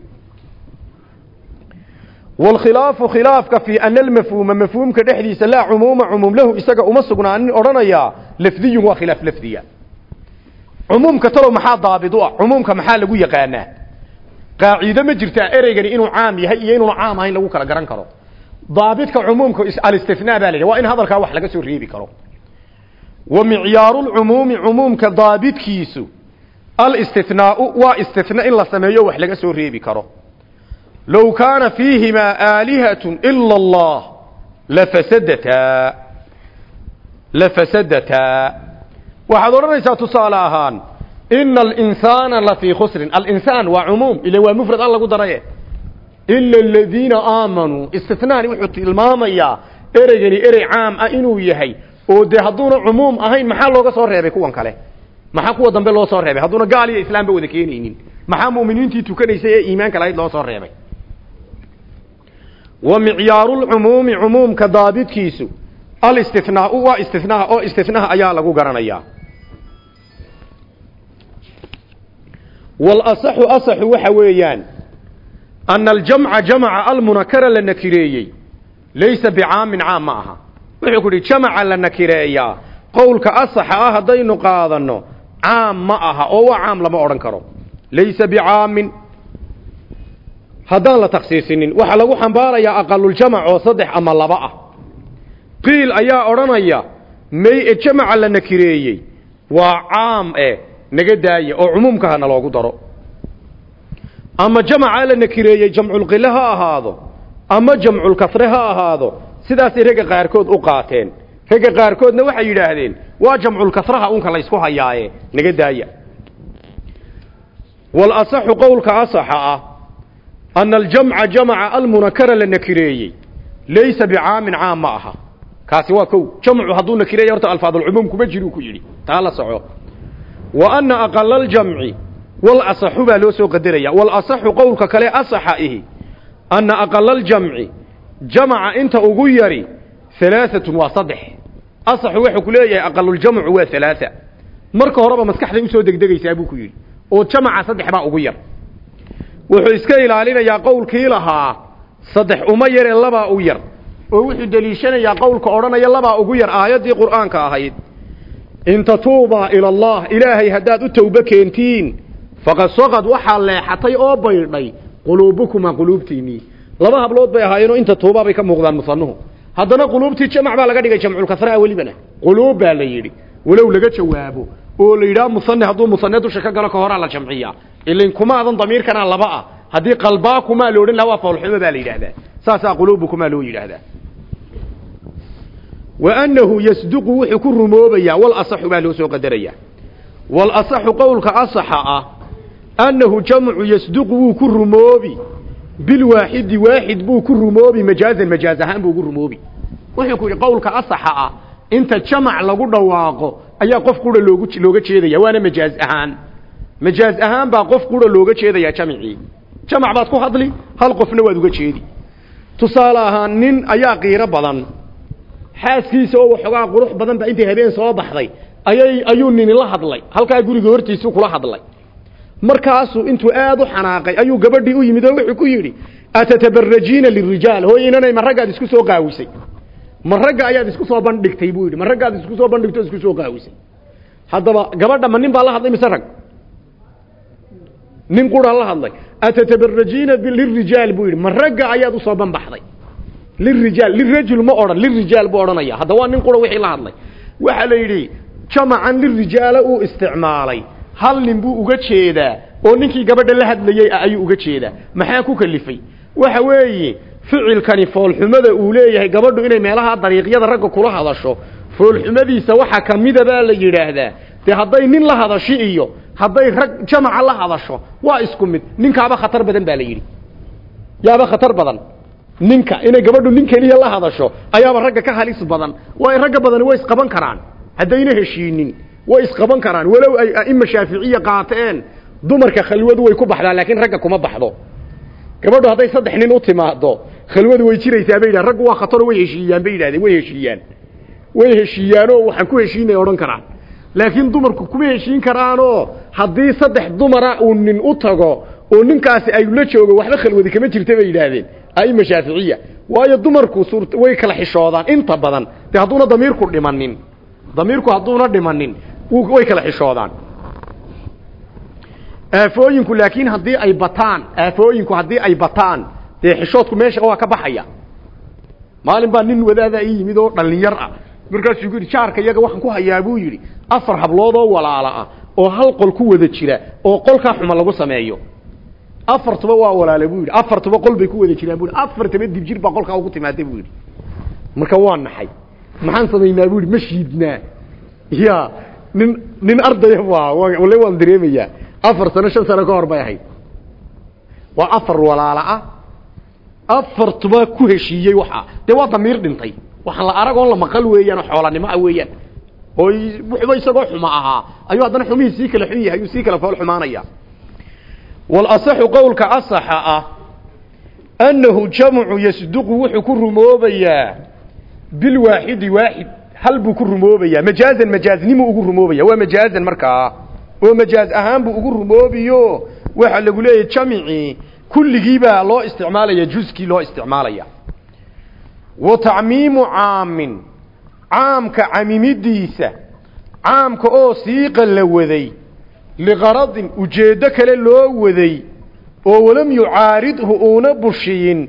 wlkhilaafu khilaafka fii ana almafhuuma mafhuumka dhexdiisa laa cumuuma cumuum lahu isaga uma sugnaanin odhanayaa lafdiyun waa khilaaf lafdiya cumuumka talow maxaa daabid u ah cumuumka maxaa lagu yaqaanaa qaaciide ma jirtaa ereygani inuu caam yahay iyo inuuna caam ahayn lagu kala garan karo daabidka cumuumka alistinaa baa la yidhaha waa in hadalkaa wax laga soo reebi karo wa micyaaruulcumuumi cumuumka daabidkiisu alistinaau waa istina in la sameeyo wax laga soo reebi karo low kaana fiihimaa aalihatun ila allah lafasadataa lafasadataa waxaad odhanaysaa tusaale ahaan ina alinsaana lafii khusrin alinsaan waa cumuum ile waa mufrad al lagu daraye ila aladiina aamanuu istinaani wuxuu tilmaamayaa ereygani erey caam ah inuu yahay oo dee hadduuna cumuum ahayn maxaa looga soo reebay kuwan kale maxaa kuwa dambe loo soo reebay hadduuna gaal iyo islaamba wada keenaynin maxaa mu'miniintii tukanaysay ee iimaanka lahayd loo soo reebay wa micyaaruulcumuumi cumuumka daabidkiisu alistinaau waa istinaha oo istinaha ayaa lagu garanayaa. Walasaxu asaxu waxa weeyaan ana aljamca jamca almunakara la nakireeyey. Laysa bicaamin caam ma aha. Wuxuu ku yidhi jamaca la nakireeyaa. Qowlka asaxa ah haddaynu qaadanno caam ma aha oo waa caam lama odhan karo. Laysa bicaamin haddaan la taksiisinin waxaa lagu xambaarayaa aqaluljamac oo saddex ama laba ah. Qiil ayaa odhanaya may e jamaca la nakireeyey waa caam eh naga daaya oo cumuumka hana loogu daro. Ama jamacaa la nakireeyey jamculqile ha ahaado ama jamculkasre ha ahaado sidaasay ragga qaarkood u qaateen. Ragga qaarkoodna waxay yidhaahdeen waa jamculkasraha unka laysku hayaaye naga daaya walasaxu qowlka asaxa ah ana aljamca jamaca almunakara la nakireeyey laysa bicaamin caam ma aha kaasi waa kow jamcu hadduu nakireeya horta alfaadulcumuum kuma jiruu ku yidhi taa la soco wa ana aqala aljamci walasaxu baa loo soo qadaraya walasaxu qowlka kale asaxa ihi ana aqala aljamci jamaca inta ugu yari halaaatun waa saddex asaxu wuxuu ku leeyahay aqaluljamcu waa halaaa u soo degdegaysaa buu ku yidhi oo yar wuxuu iska ilaalinayaa qowlkii lahaa saddex uma yaree labaa u yar. Oo wuxuu deliishanayaa qowlka odhanaya labaa ugu yar aayaddii qur'aanka ahayd. In tatuubaa ila allah ilaahay haddaad u towbo keentiin faqad saqad waxaa leexatay oo baydhay quluubukumaa quluubtiinnii laba hablood bay ahaayeenoo inta tuubaa bay ka muuqdaan musanuhu haddana quluubtii jamac baa laga dhigay jamculkasraa welibana. Quluub baa la yidhi walow laga jawaabo oo la yidhaha musane hadduu musane dusha ka galo ka horaa la jamciyaa ilin kumaadan damiirkanaa laba ah. Haddii qalbaa kumaa la odhan laha baa la yidhaahdaa saasaa quluubukumaa loo yidhaahdaa wa annahu yasduqu wuxuu ku rumoobayaa wal asaxu baa loo soo qadarayaa. Wal asaxu qowlka asaxa ah annahu jamcu yasduqu wuu ku rumoobi. Bilwaaxidi waaxid buu ku rumoobi majaazan majaaz buu ugu rumoobi. Wuxuu ku yidhi qowlka ah inta jamac lagu dhawaaqo ayaa qof qura loogu looga jeedaya waana majaaz ahaan majaaz ahaan baa qof qura looga jeedayaa jamcii jamac baad ku hadli hal qofna waad uga jeedi. Tusaale ahaan nin ayaa qiiro badan. Xaaskiisa oo waxoogaa qurux badan baa intay habeen soo baxday ayay ayuu nini la hadlay. Halkaa guriga hortiisuu kula hadlay. Markaasuu intuu aad u xanaaqay ayuu gabadhii u yimid oo wuxuu ku yidhi atatabarajiina lirijaal hooy inanay ma isku soo qaawisay ma ayaad isku soo bandhigtay? buu yidhi. Ma raggaad isku soo bandhigto isku soo qaawisay haddaba gabadha ma nin baa la hadlay mise rag nin qura la hadlay. Atatabarajiina lirijaal buu yidhi. Ma ragga ayaad u soo banbaxday lirijaal lirajul ma odhan lirijaal buu odhanaya. Hadda waa nin qura wixii la hadlay. Waxaa la yidhi jamacan lirijaala uu isticmaalay. Hal nin buu uga jeedaa oo ninkii gabadha la hadlayey ah ayuu uga jeedaa. Maxaa ku kalifay? Waxa weeye ficilkani foolxumada uu leeyahay gabadhu inay meelaha dariiqyada ragga kula hadasho foolxumadiisa waxaa kamida baa la yidhaahdaa. Dee hadday nin la hadasho iyo hadday rag jamaca la hadasho waa isku mid. Ninkaaba khatar badan baa la yidhi. Yaaba khatar badan. Ninka inay gabadhu nin keliya la hadasho ayaaba ragga ka halis badan. Waayo ragga badani way isqaban karaan. Haddayna heshiinin way isqaban karaan. Walow ay a'ima shaaficiya qaateen dumarka khalwadu way ku baxdaa laakiin ragga kuma baxdo. Gabadhu hadday saddex nin u timaado khalwadu way jiraysaa bay yidhahan raggu waa khataro way heshiiyaan bay yidhahdeen. Way heshiiyaan. Way heshiiyaanoo waxaan ku heshiinay odhan karaan laakiin dumarku kuma heshiin karaanoo haddii saddex dumara uu nin u tago oo ninkaasi ay la joogo waxba khalwadi kama jirta bay yidhaahdeen. A'ima shaaficiya waayo dumarku way kala xishoodaan inta badan. Dee hadduuna damiirku dhimanin damiirku hadduuna dhimanin way kala xishoodaan. Aafooyinku laakiin haddii ay bataan aafooyinku haddii ay bataan dee xishoodku meesha waa ka baxaya. Maalin baa nin wadaada ii yimid oo dhalinyar ah markaasuu ku yidhi jaarka iyaga waxaan ku hayaa buu yidhi. Afar hablood oo walaala ah oo hal qol ku wada jira oo qolkaa xuma lagu sameeyo. Afartuba waa walaale buu yidhi. Afartuba qol bay ku wada jiraan yidhi. Afartaba dibjir baa qolkaa ugu timaada buu yidhi. Marka waa naxay. Maxaan samaynaa buu yidhi ma shiidnaa. Ya nin nin ardaya waa wale waan dareemayaa. Afar sano shan sano ka hor bay ahayd. Waa afar walaala ah. Afartuba ku heshiiyey waxa. Dee waa damiir dhintay waxaan la arag oon la maqal weeyaan oo xoolanimo ah weeyaan. Oo wuxuba isagoo xuma ahaa. Ayuu haddana xumihii sii kala xun yahay ayuu sii kala fool xumaanaya. Walasaxu qowlka asaxa ah annahu jamcu yasduqu wuxuu ku rumoobayaa bilwaaxidi waaxid hal buu ku rumoobayaa? Majaazan majaaznimuu ugu rumoobaya waa majaazan markaa. Oo majaaz ahaan buu ugu rumoobiyo waxaa lagu leeyahy jamicii kulligiibaa loo isticmaalaya juskii loo isticmaalaya wa tacmiimu caamin caamka camimidiisa caamka oo siiqa la waday liqaradin ujeeddo kale loo waday oo walam yucaaridhu uuna bushiyin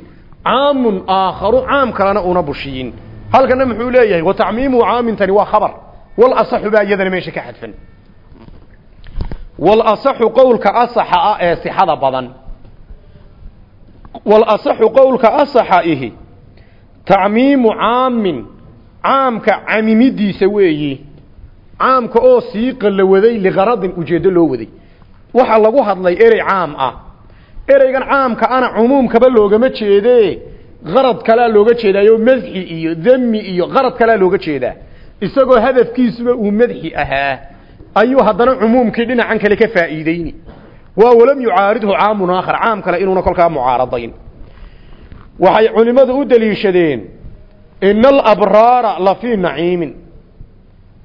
caamun aakharu caam kalena una bushiyin. Halkana muxuu leeyahay wa tacmiimu caamintani waa khabar. Wal asaxu baa iyadana meesha ka xadfan. Wal asaxu qowlka ah ee sixada badan. Wal qowlka tacmiimu caamin caamka camimidiisa weeyi. Caamka oo siiqa la waday liqaradin ujeeddo loo waday. Waxaa lagu hadlay erey caam ah. Ereygan caamka ana cumuumkaba loogama jeedee qarad kalaa looga jeedaayo madxi iyo demi iyo qarad kalaa looga jeedaa. Isagoo hadafkiisuba uu madxi ahaa. Ayuu haddana cumuumkii dhinacan kale ka faa'iideyni waa walam yucaaridhu caamun aakhar. Caam kale inuuna kolkaa mucaaradayn waxay culimmadu u daliishadeen ina alabraara la fii naciimin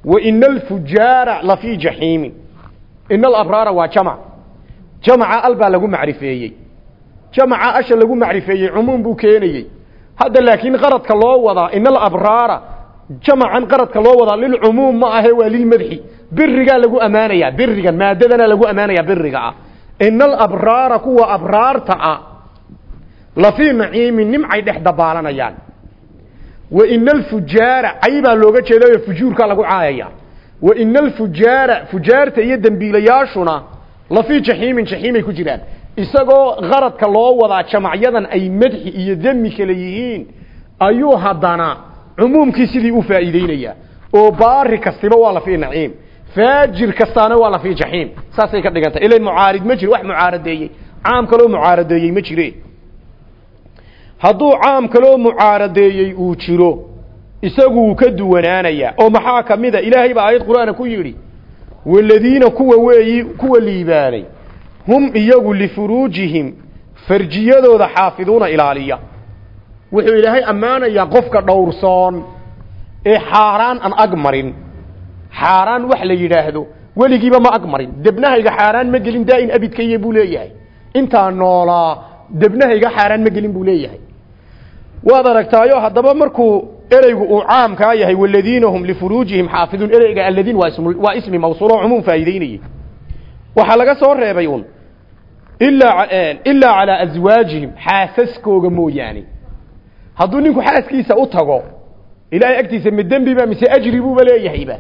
wa ina alfujaara la fii jaxiimin ina alabraara waa jamac. Jamaca al baa lagu macrifeeyey. Jamaca asha lagu macrifeeyey cumuum buu keenayey. Hadda laakiin qaradka loo wadaa ina alabraara jamacan qaradka loo wadaa lilcumuum ma ahe waa lilmadxi birigaa lagu ammaanayaa birigan maadadana lagu ammaanayaa biriga ah. Ina kuwa abraarta ah la fii naciimin nimcay dhex dabaalanayaan. Wa ina alfujaara caybaa looga jeedayo fujuurkaa lagu caayaya. Wa ina alfujaara fujaarta iyo dembiilayaashuna la fii jaxiimin jaxiimay ku jiraan. Isagoo qaradka loo wadaa jamacyadan ay madxi iyo demi kale yihiin ayuu haddana cumuumkii sidii u faa'iideynayaa oo baari kastiba waa la fii naciim faajir kastaana waa la fii jaxiim. Saasay ka dhigantay ilan mucaarid ma jiro wax mucaaradeeyey caam kaloo mucaaradeeyey ma jire hadduu caam kaloo mucaaradeeyey uu jiro isaguu ka duwanaanayaa oo maxaa ka mid a ilaahay baa aayad qur'aana ku yidhi waladiina kuwa weeyi kuwa liibaanay hum iyagu lifuruujihim farjiyadooda xaafiduuna ilaaliya. Wuxuu ilaahay ammaanayaa qofka dhowrsoon ee xaaraan aan ag marin. Xaaraan wax la yidhaahdo weligiiba ma agmarin debnahayga xaaraan ma gelin daa'in abidkaiyo buu leeyahay. Intaa noolaa debnahayga xaaraan ma gelin buu leeyahay waad aragtaayo haddaba markuu ereygu uu caamkaa yahay waladiina hum lifuruujihim xaafiduun ereyga aladiin waa ism waa ismi mawsuul oo cumuum faa'iideynayay waxaa laga soo reebay un ilaa ilaa calaa aswaajihim xaasaskooga mooyaane. Hadduu ninku xaaskiisa u tago ilaahay agtiisa ma mise ajri buuba leeyahayba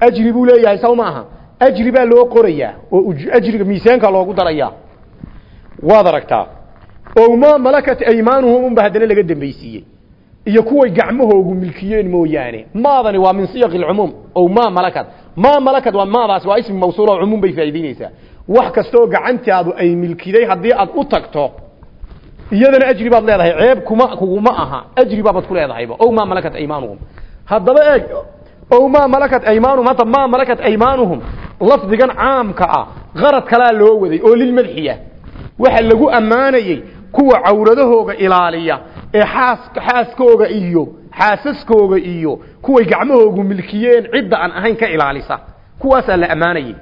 ajri buu leeyahay saw ajri baa loo qorayaa oo ajriga miisaanka loogu darayaa. Waad aragtaa o maa malakat aymaanuhum unba haddana laga dambaysiiyey. Iyo kuway gacmahoogu milkiyeen mooyaane. Maadani waa min siyaq lcumuum o maa malakat. Maa malakat waa maadaas waa ismi mawsuul oo cumuum bay faa'idaynaysaa wax kastaoo gacantaadu ay milkiday haddii aad u tagto iyadana ajri baad leedahay ceeb kuma kuguma aha. Ajri baabaad ku leedahayba o maa malakat aymaanuhum haddaba eeg o maa malakat aymaanuhum hadda maa malakat aymaanuhum lafdigan caamka ah qarad kalaa loo waday oo lilmadxiya waxa lagu ammaanayey kuwa cawradahooga ilaaliya ee xaas xaaskooga iyo xaasaskooga iyo kuway gacmahoogu milkiyeen cidda aan ahayn ka ilaalisa. Kuwaasaa la ammaanayey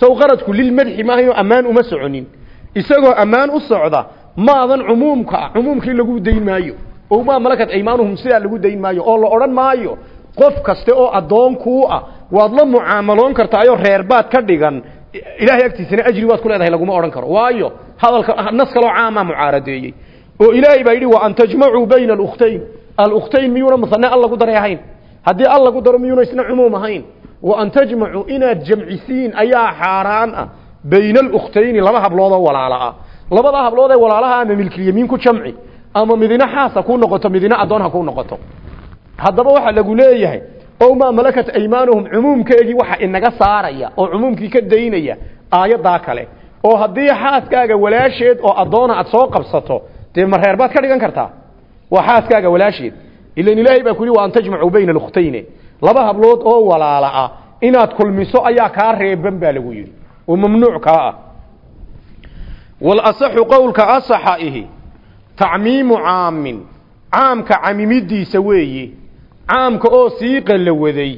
sow qaradku lilmadxi maahaynoo ammaan uma soconin. Isagoo ammaan u socda maadan cumuumka cumuumkii lagu dayn maayo o maa malakat aymaanuhum sidaa lagu dayn maayo oo la odhan maayo qof kaste oo addoon ah waad la mucaamaloon kartaayoo reer baad ka dhigan ilaahay agtiisana ajri waad ku leedahay laguma odhan karo. Waayo hadalka nas kaloo caamaa mucaaradeeyey oo ilaahay baa yidhi wa an tajmacuu bayna alukhtayn. Alukhtayn miyuuna musane al lagu daray ahayn? Haddii al lagu daro miyuuna isna cumuum ahayn? Wa an tajmacuu inaad jamcisiin ayaa xaaraan ah bayna alukhtayni laba habloodoo walaala ah. Labada hablood ee walaalaha ama milkilyamiin ku jamci ama midina xaas ha kuu noqoto midina addoon ha kuu noqoto. Haddaba waxaa lagu leeyahay o maa malakat aymaanuhum cumuumkeegii waxa inaga saaraya oo cumuumkii ka daynaya aayaddaa kale. Oo haddii xaaskaaga walaasheed oo addoona aad soo qabsato dee ma reer baad ka dhigan kartaa? Waa xaaskaaga walaasheed. Ilan ilaahay baa ku yihi wa an tajmacuu bayna alukhtayne laba hablood oo walaala ah inaad kulmiso ayaa kaa reeban baa lagu yidhi. Oo mamnuuc kaa ah. Walasaxu qowlka asaxa ihi tacmiimu caamin. Caamka camimidiisa weeye caamka oo siiqa la waday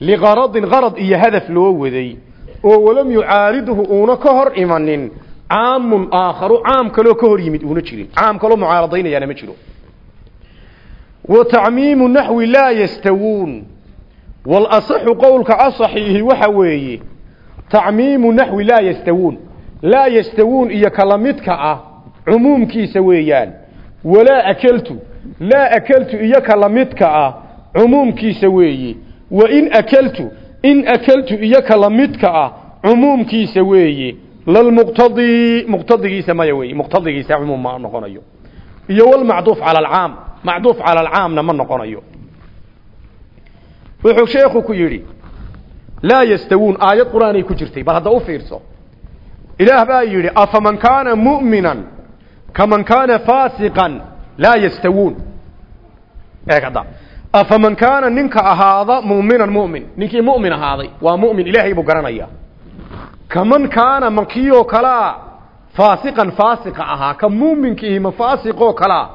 liqaradin qarad iyo hadaf loo waday oo walam yucaaridhu uuna ka hor imanin caamun aakharu caam kaloo ka hor yimid uuna jirin. Caam kaloo mucaaradaynayaana ma jiro. Wa tacmiimu naxwi laa yastawuun walasaxu qowlka asaxiihi waxa weeye tacmiimu naxwi laa yastawuun laa yastawuun iyo kala midka ah cumuumkiisa weeyaan. Walaa akeltu laa akeltu iyo kala midka ah cumuumkiisa weeye wa in akeltu in akeltu iyo kala midka ah cumuumkiisa weeye lalmuqtadii muqtadigiisa maya weeye muqtadigiisa cumuum ma noqonayo. Iyo walmacduuf cala alcaam macduuf cala alcaamna ma noqonayo. Wuxuu sheekhu ku yidhi laa yastawuun aayad qur'aanay ku jirtay bal hadda u fiirso. Ilaah baa yidhi afaman kaana mu'minan kaman kaana faasiqan laa yastawuun. Eeg afaman kaana ninka ahaada mu'minan mu'min ninkii mu'min ahaaday waa mu'min ilaahay buu garanaya kaman kaana mankiyoo kalaa faasiqan faasiqa ahaa ka muuminkiihi ma faasiqoo kalaa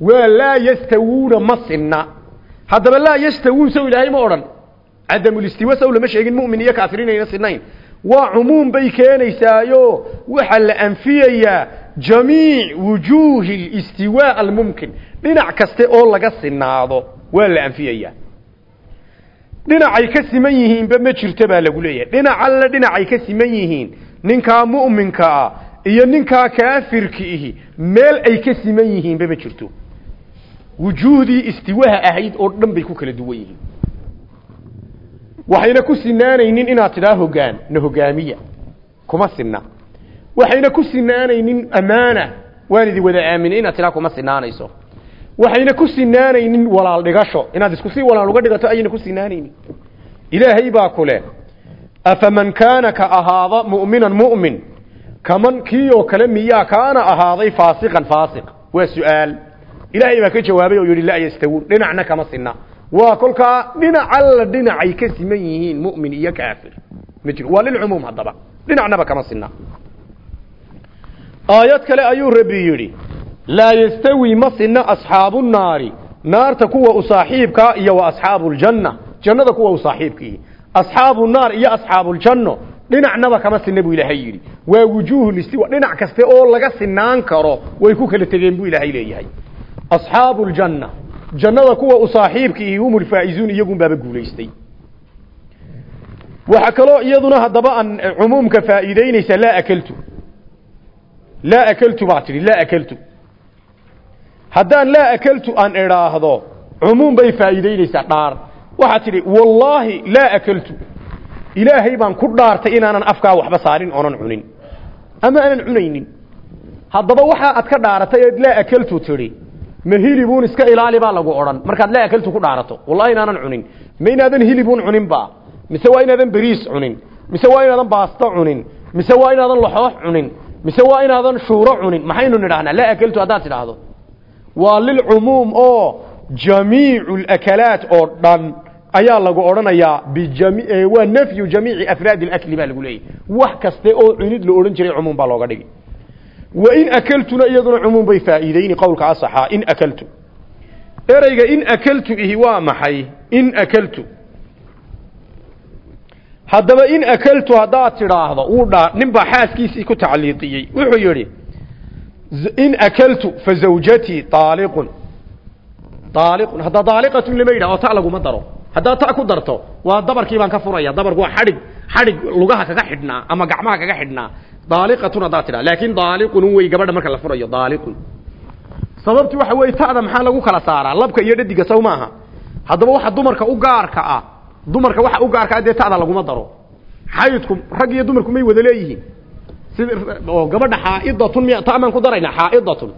waa laa yastawuuna ma sinna haddaba laa yastawuun sow ilaahay ma odhan cadamulistiwa sow lama sheegin mu'min iyo kaafiriinayna sinayn waa cumuum bay keenaysaayo waxaa la anfiyayaa jamiic wujuuhi listiwaa almumkin dhinac kaste oo laga sinaado waa la anfiyayaa dhinacay ka siman yihiinba ma jirto baa lagu leeyahay. Dhinac alle dhinacay ka siman yihiin. Ninkaa mu'minka ah iyo ninkaa kaafirka ihi meel ay ka siman yihiinba ma jirto. Wujuuhdii istiwaha ahayd oo dhan bay ku kala duwan yihiin. Waxayna ku sinaanaynin inaad tidhaa hogaan na hogaamiya. Kuma sinna. Waxayna ku sinaanaynin amaana. Waan idi wada aaminay inaad tidhaa kuma sinaanayso waxayna ku sinaanaynin walaal dhigasho. Inaad isku sii walaal uga dhigato ayayna ku sinaanaynin. Ilaahay baa ku leh afaman kaana ka ahaada mu'minan mu'min kaman kii oo kale miyaa kaana ahaaday faasiqan faasiq? Waa su'aal. Ilaahay baa ka jawaabay oo yidhi laa yastawuun dhinacna kama sinna. Waa kolkaa dhinac alla dhinacay ka siman yihiin mu'min iyo kaafir. Ma jiro waa lilcumuum haddaba. Dhinacnaba kama sinna. Aayad kale ayuu rabbi yidhi laa yastawi ma sinna asxaabu nnaari naarta kuwa u saaxiibkaa iyo wa asxaabu ljanna jannada kuwa u saaxiibkii asxaabu naar iyo asxaabuljanno dhinacnaba kama sinna buu ilaahay yidhi waa wujuuhulistiwa dhinac kaste oo laga sinaan karo way ku kala tegeen buu ilaahay leeyahay asxaabu ljanna jannada kuwa u saaxiibka ihi hum ulfaa'izuun iyagun baaba guulaystay waxaa kaloo iyaduna haddaba aan cumuumka faa'iideynaysa laa akeltu laa akeltu baa tidhi laa akeltu haddaan laa akeltu aan idhaahdo cumuum bay faa'iideynaysaa dhaar. Waxaa tidhi wallaahi laa akeltu ilaahay baan ku dhaartay inaanan afkaa waxba saarin oonan cunin. Ama aanan cunaynin. Haddaba waxa aad ka dhaaratay eed laa akeltu tidhi ma hilibuun iska ilaali baa lagu odhan. Markaad laa akeltu ku dhaarato wallahi inaanan cunin. Ma inaadan hilibuun cunin ba mise waa inaadan beriis cunin. Mise waa inaadan baasto cunin. Mise waa inaadan laxoox cunin. Mise waa inaadan shuuro cunin. Maxaynu nidhahnaa laa akeltu haddaad tidhaahdo waa lilcumuum oo jamiicu lakalaat oo dhan ayaa lagu odhanayaa waa nafyu jamiici afraadi alakli baa lagu leeyahy wax kaste oo cunid la odhan jiray cumuum baa looga dhigi wa in akeltuna iyaduna cumuum bay faa'iideyni qowlka asaxaa in akeltu ereyga in akeltu ihi waa maxay? In akeltu haddaba in akeltu haddaad tidhaahdo uu dhaa nin xaaskiisii ku tacliiqiyey. Wuxuu yidhi in akeltu fa zawjatii aaliqun aaliqun hadda daaliqatun lama yidhah oo ta laguma daro. Haddaad ta ku darto waa dabarkii baan ka furaya. Dabarku waa xadhig xadhig lugaha kaga xidhnaa ama gacmaha kaga xidhnaa. Daaliqatun haddaad tidhaha laakin daaliqun wey gabadha marka la furayo daaliqun sababti waxa weeye ta'da maxaa lagu kala saaraa? Labka iyo dhadiga saw maaha. Haddaba waxa dumarka u gaarka ah dumarka waxa u gaarka ah dee ta'da laguma daro. Xaydku rag iyo dumarku may wada leeyihiin gabadha xaa'idatun miya ta'maan ku daraynaa xaa'idatun.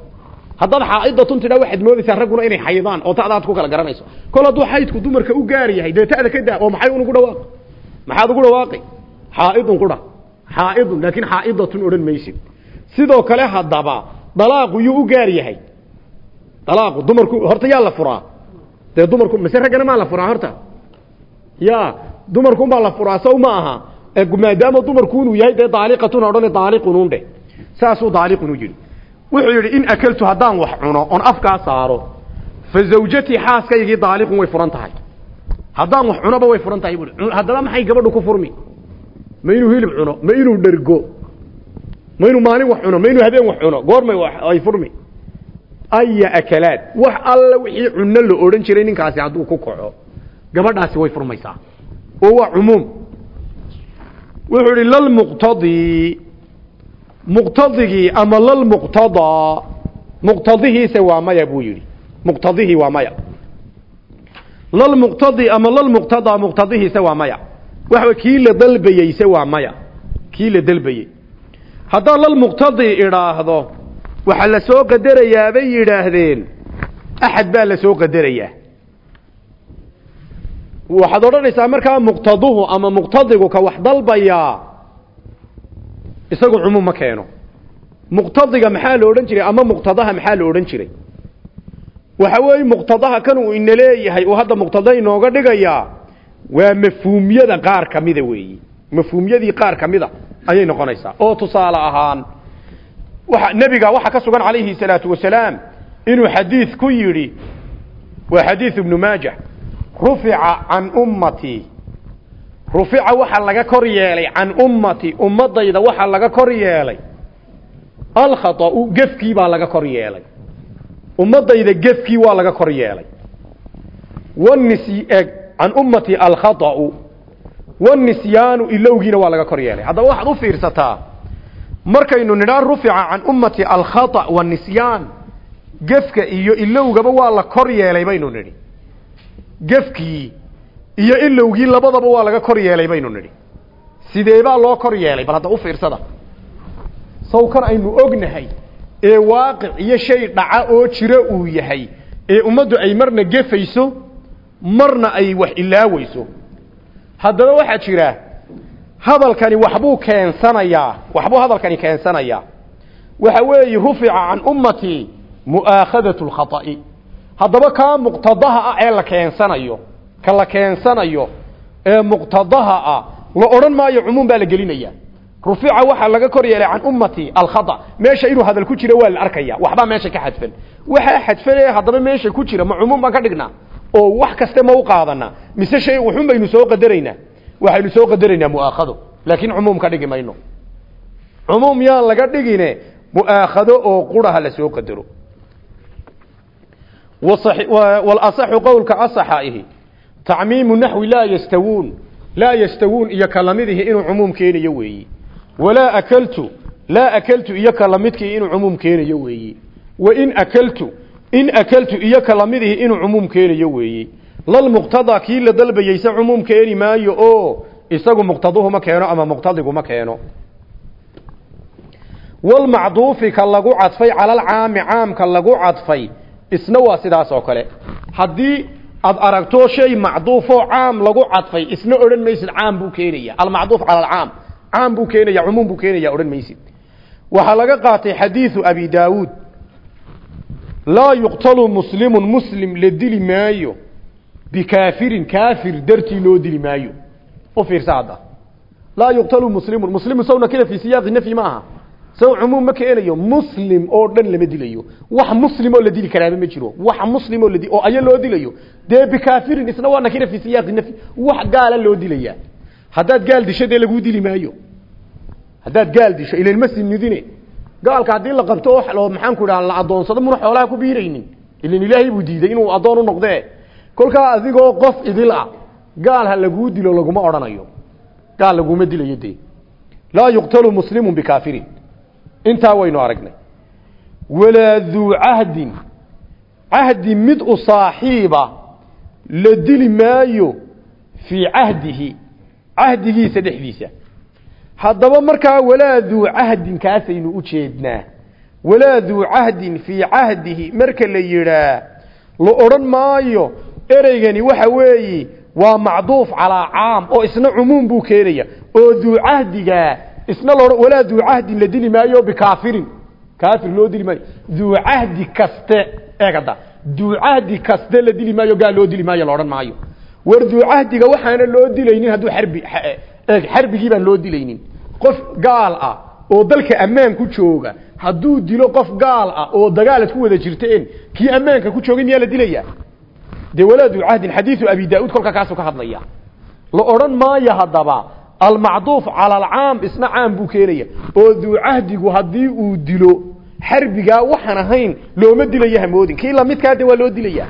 Haddaad xaa'idatun tidhaa waxaad moodaysaa ragguna inay xaydaan oo ta'daad ku kala garanayso. Kol hadduu xaydku dumarka u gaar yahay dee ta'da ka daa oo maxay unugu dhawaaq maxaad ugu dhawaaqi xaa'idun qudha xaa'idun laakiin xaa'idatun odhan maysid. Sidoo kale haddaba dalaaqu yuu u gaar yahay. Dalaaqu dumarku horta yaa la furaa. Dee dumarku mise raggana maa la furaa horta? Ya dumarkunbaa la furaa saw ma aha maadaama dumarku inuu yahay dee daaliqatun odhan daaliqunun dheh saasuu daaliqun wuxuu yidhi in akeltu haddaan wax cuno oon afkaa saaro fa zawjatii xaaskaygii daaliqun way furan tahay. Wax cunoba way furan tahay maxay gabadhu ku furmi? Ma inuu hilib cuno ma inuu dhergo ma inuu maalin wax cuno ma inuu habeen wax cuno goormay ay furmi. Aya akalaad wax alla wixii cunno la odhan jiray ninkaasi hadduu ku kaco gabadhaasi way furmaysaa. Oo waa cumuum wuxuu idhi lalmuqtadii muqtadigii ama lalmuqtadaa muqtadihiisa waa maya buu yidhi. Muqtadihii waa maya. Lalmuqtadi ama lalmuqtadaa muqtadihiisa waa maya. Waxa kii la dalbayeyse waa maya. Kii la dalbayey. Haddaan lalmuqtadi idhaahdo waxaa la soo qadarayaa bay yidhaahdeen. Axad baa la soo qadarayaa waxaad odhanaysaa markaa muqtaduhu ama muqtadigu ka wax dalbayaa isagu cumuum ma keeno. Muqtadiga maxaa la odhan jiray ama muqtadaha maxaa la odhan jiray? Waxa weeye muqtadaha kan uu ina leeyahay uu hadda muqtada inooga dhigayaa waa mafhuumyada qaar ka mida weeyi. Mafhuumyadii qaar ka mida ayay noqonaysaa. Oo tusaale ahaan waxa nebiga waxaa ka sugan calayhi salaatu wasalaam inuu xadiid ku yidhi waa xadiid ibnu maaja rufica can ummatii rufica waxaa laga kor yeelay can ummati ummadayda waxaa laga kor yeelay. Alkhata'u gefkii baa laga kor yeelay. Ummadayda gefkii waa laga kor yeelay. Wanis can ummati alkhata'u. Wanisyaanu ilowgiina waa laga kor yeelay. Haddaba waxaad u fiirsataa markaynu nidhaan rufica can ummati alkhata' wanisyaan gefka iyo ilowgaba waa la kor yeelay baynu nidhi gefkii iyo ilowgii labadaba waa laga kor yeelay baynu nidhi. Sideebaa loo kor yeelay? Bal hadda u fiirsada. Sawkan aynu ognahay ee waaqic iyo shay dhaca oo jiro uu yahay ee ummaddu ay marna gefayso marna ay wax ilaaweyso haddaba waxaa jira hadalkani waxbuu keensanayaa waxbuu hadalkani keensanayaa. Waxa weeye rufica can ummatii mu'aakhadatu lkhata'i haddaba kaa muqtadaha ah ee la keensanayo ka la keensanayo ee muqtadaha ah la odhan maayo cumuum baa la gelinaya. Rufica waxaa laga kor yeelay can ummati alkhata. Meesha inuu hadal ku jiro waa la arkaya waxbaa meesha ka xadfan. Waxaa xadfanee haddaba meesha ku jira ma cumuum baan ka dhignaa oo wax kaste ma u qaadana mise shay wuxun baynu soo qadaraynaa. Waxaynu soo qadaraynaa mu'aakhado laakiin cumuum ka dhigi mayno. Cumuum yaan laga dhigine mu'aakhado oo quraha la soo qadaro walasaxu qowlka asaxa ihi. Tacmiimu naxwi laa yastawuun laa yastawuun iyo kalamidihi inuu cumuum keenayo weeyi. Walaa akaltu laa akaltu iyo kalamidkii inuu cumuum keenayo weeyi. Wain akaltu in akaltu iyo kalamidihi inuu cumuum keenayo weeyi. Lalmuqtadaa kii la dalbayeyse cumuum keeni maayo oo isagu muqtaduhu ma keeno ama muqtadigu ma keeno. Walmacduufi ka lagu cadfay calalcaami caamka lagu cadfay isna waa sidaas oo kale. Haddii aad aragto shay macduufoo caam lagu cadfay isna odhan maysid caam buu keenaya almacduuf cala alcaam caam buu keenaya cumuum buu keenaya odhan maysid. Waxaa laga qaatay xadiidu abi daawuud. Laa yuqtalu muslimun muslim la maayo. Bikaafirin kaafir dartii loo dili maayo. U fiirsa laa yuqtalu muslimun muslimu sawna kila fii siyaaqi nafyi ma saw cumuum ma keenayo muslim oo dhan lama dilayo. Wax muslim oo la dili karaaba ma jiro. Wax muslim oo la oo aya loo dilayo. Dee bikaafirin isna waa nakira fii siyaaqi nafyi wax gaala loo dilaya. Haddaad gaal disho dee laguu dili maayo. Haddaad gaal disho ilan ma sinidine gaalka haddii la qabto oo maxaan ku idhaha la adoonsado muna xoolaha ku biiraynin. Ilan ilaahay buu diiday inuu addoon u noqdee. Kolkaa adigoo qof idil ah gaal ha laguu dilo laguma odhanayo. Gaal laguma dilayo dee. Laa yuqtalu muslimun bikaafirin intaa waynu aragnay. Walaa duu cahdin cahdi mid u saaxiiba la dili maayo fii cahdihi cahdigiisa dhexdiisa. Haddaba markaa walaa duu cahdin kaasaynu u jeednaa. Walaa duu cahdin fii cahdihi marka la yidhaa la odhan maayo ereygani waxa weeyi waa macduuf calaa caam oo isna cumuum buu keenaya. Oo duu cahdigaa isna lo walaa duu cahdin la dili maayo bikaafirin. Kaafir loo dili maayo. Duu cahdi kaste eegada. Duu cahdi kaste la dili maayo gaal loo dili maayo la maayo. War duu cahdiga waxaana loo dilaynin hadduu xarbi eeg xarbigii loo dilaynin. Qof gaal ah oo dalka ammaan ku jooga hadduu dilo qof gaal ah oo dagaalaad ku wada jirteen kii ammaanka ku joogay miyaa la dilaya dee walaa duu cahdin xadiidu abi daauud kolka ka hadlaya la maayo haddaba almacduuf cala alcaam isna caam buu keenaya. Oo duu cahdigu haddii uu dilo xarbigaa waxaan ahayn looma dilayo hamoodin kii lamidkaa de waa loo dilaya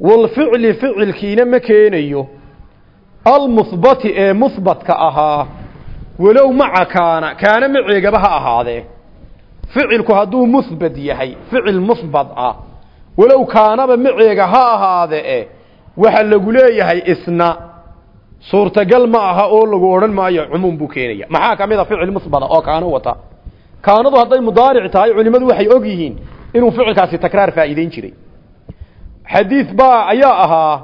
walficli ficilkiina ma keenayo. Almuhbati ee muhbatka ahaa walow maca kaana kaana maceegaba ha ahaadee ficilku hadduu muhbat yahay ficil muhbat ah walow kaanaba maceega ha ahaade e waxa lagu leeyahay isna suurtagal ma aha oo lagu odhan maayo cumuum buu keenaya. Maxaa ka mid a ficil musbada oo kaano wata? Kaanadu hadday mudaaric tahay culimmadu waxay og yihiin inuu ficilkaasi takraar faa'iideyn jiray. Xadiid baa ayaa ahaa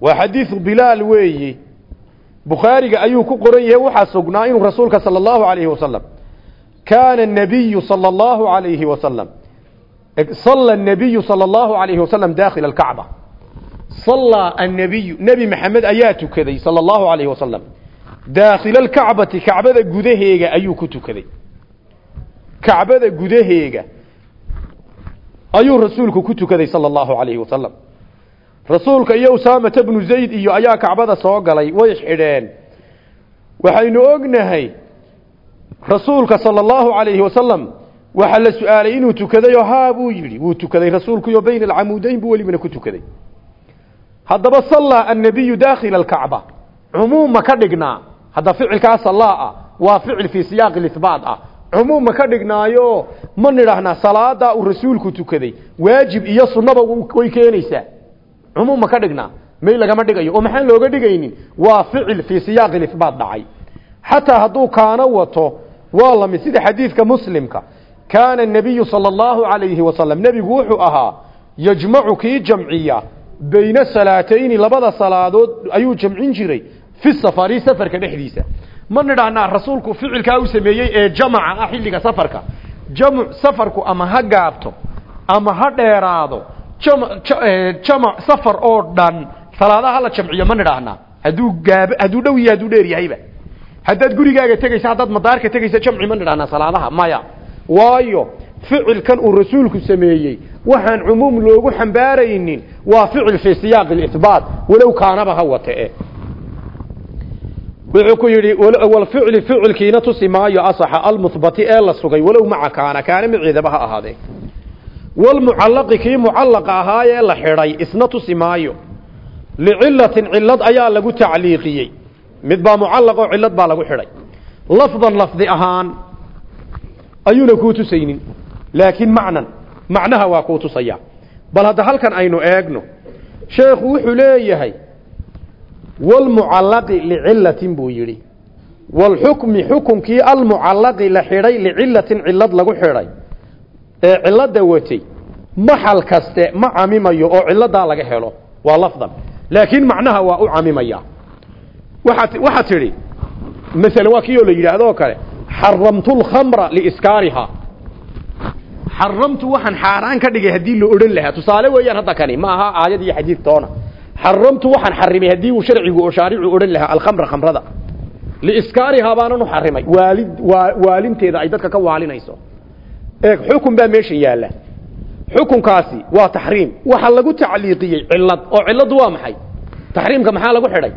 waa xadiidu bilaal weeye. Bukhaariga ayuu ku qoran yahay waxaa sugnaa inuu rasuulka sala allahu alayhi wasalam kaana anabiyu sala allahu alayhi صلى النبي صلى الله عليه وسلم داخل الكعبة ayaa tukaday sala allahu alayhi wasalam daakhila alkacbati kacbada gudaheega ayuu ku tukaday kacbada gudaheega ayuu rasuulku ku tukaday sala allahu alayhi wasalam rasuulka iyo usaamata bnu zayd iyo ayaa kacbada soo galay way xidheen waxaynu ognahay rasuulka sala allahu alayhi wasalam waxaa la su'aalay inuu tukaday oo haa buu yidhi wuu tukaday rasuulkuyo bayna alcamuudeyn buu welibana ku tukaday haddaba sallaa annabiyu daakhila alkacba cumuum ma ka dhignaa hadda ficilkaa sallaa ah waa ficil fii siyaaqi ihbaat ah cumuum ma ka dhignaayo ma nidhaahnaa salaadaa uu rasuulku tukaday waajib iyo sunnaba way keenaysaa cumuum ma ka dhignaa may lagama dhigayo oo maxaan looga dhigaynin waa ficil fii siyaaqi ihbaat dhacay xataa hadduu kaano wato waa lamid sida xadiidka muslimka kaana الnabiyu salى اllahu alayhi wasalam nebigu wuxuu ahaa yajmacu kii jamciya bayna salaatayni labada salaadood ayuu jamcin jiray fi safari safarka dhexdiisa. Ma nidhaahnaa rasuulku ficilkaa u sameeyey ee jamaca ah xilliga safarka. Jamc safarku ama ha gaabto ama ha dheeraado jamac safar oo dhan salaadaha la jamciyo ma nidhaahnaa hadduu gaab hadduu dhow yahay hadduu dheer yahayba. Haddaad gurigaaga tegaysa haddaad madaarka tegaysa jamci ma nidhahnaa salaadaha maya. Waayo ficilkan uu rasuulku sameeyey waxaan cumuum loogu xambaaraynin waa ficil fii siyaaqi ihbaat walow kaanaba ha wate wuxuu ku yidhi walficli ficilkiina tusi maayo asaxa almuhbati ee la sugay. Walow maca kaana kaana maceedaba ha ahaadee walmucallaqi kii mucallaqa ahaayee la xidhay isna tusi maayo. Licilatin ayaa lagu tacliiqiyey. Mid baa mucallaqoo cilad baa lagu xidhay. Lafdan lafdi ahaan ayuuna kuu tusaynin laakiin macnan macnaha waa kuu tusaya. Bal hadda halkan aynu eegno sheekhu wuxuu leeyahay walmucallaqi licilatin buu yidhi. Walxukmi xukunkii almucallaqi la xidhay licilatin cilad lagu xidhay. Ee cilada watay maxal kaste ma camimayo oo ciladaa laga helo. Waa lafdan. Laakiin macnaha waa u camimaya. Waxaa tidhi maala waa kii oo la yidhaahdo oo kale xaramtu lkhamra liiskaariha xaramtu waxaan xaaraan ka dhigay haddii la odhan lahaa. Tusaale weeyaan hadda kani ma aha aayad iyo xadiid toona. Xaramtu waxaan xarimay haddii uu sharcigu oo shaaricu odhan lahaa alkhamra khamrada. Liiskaarihaa baanan u xarimay. Waalid waa waalinteeda ay dadka ka waalinayso. Eeg xukun baa meesha yaalla. Xukunkaasi waa taxriim. Waxa lagu tacliiqiyey cilad oo ciladu waa maxay? Taxriimka maxaa lagu xidhay?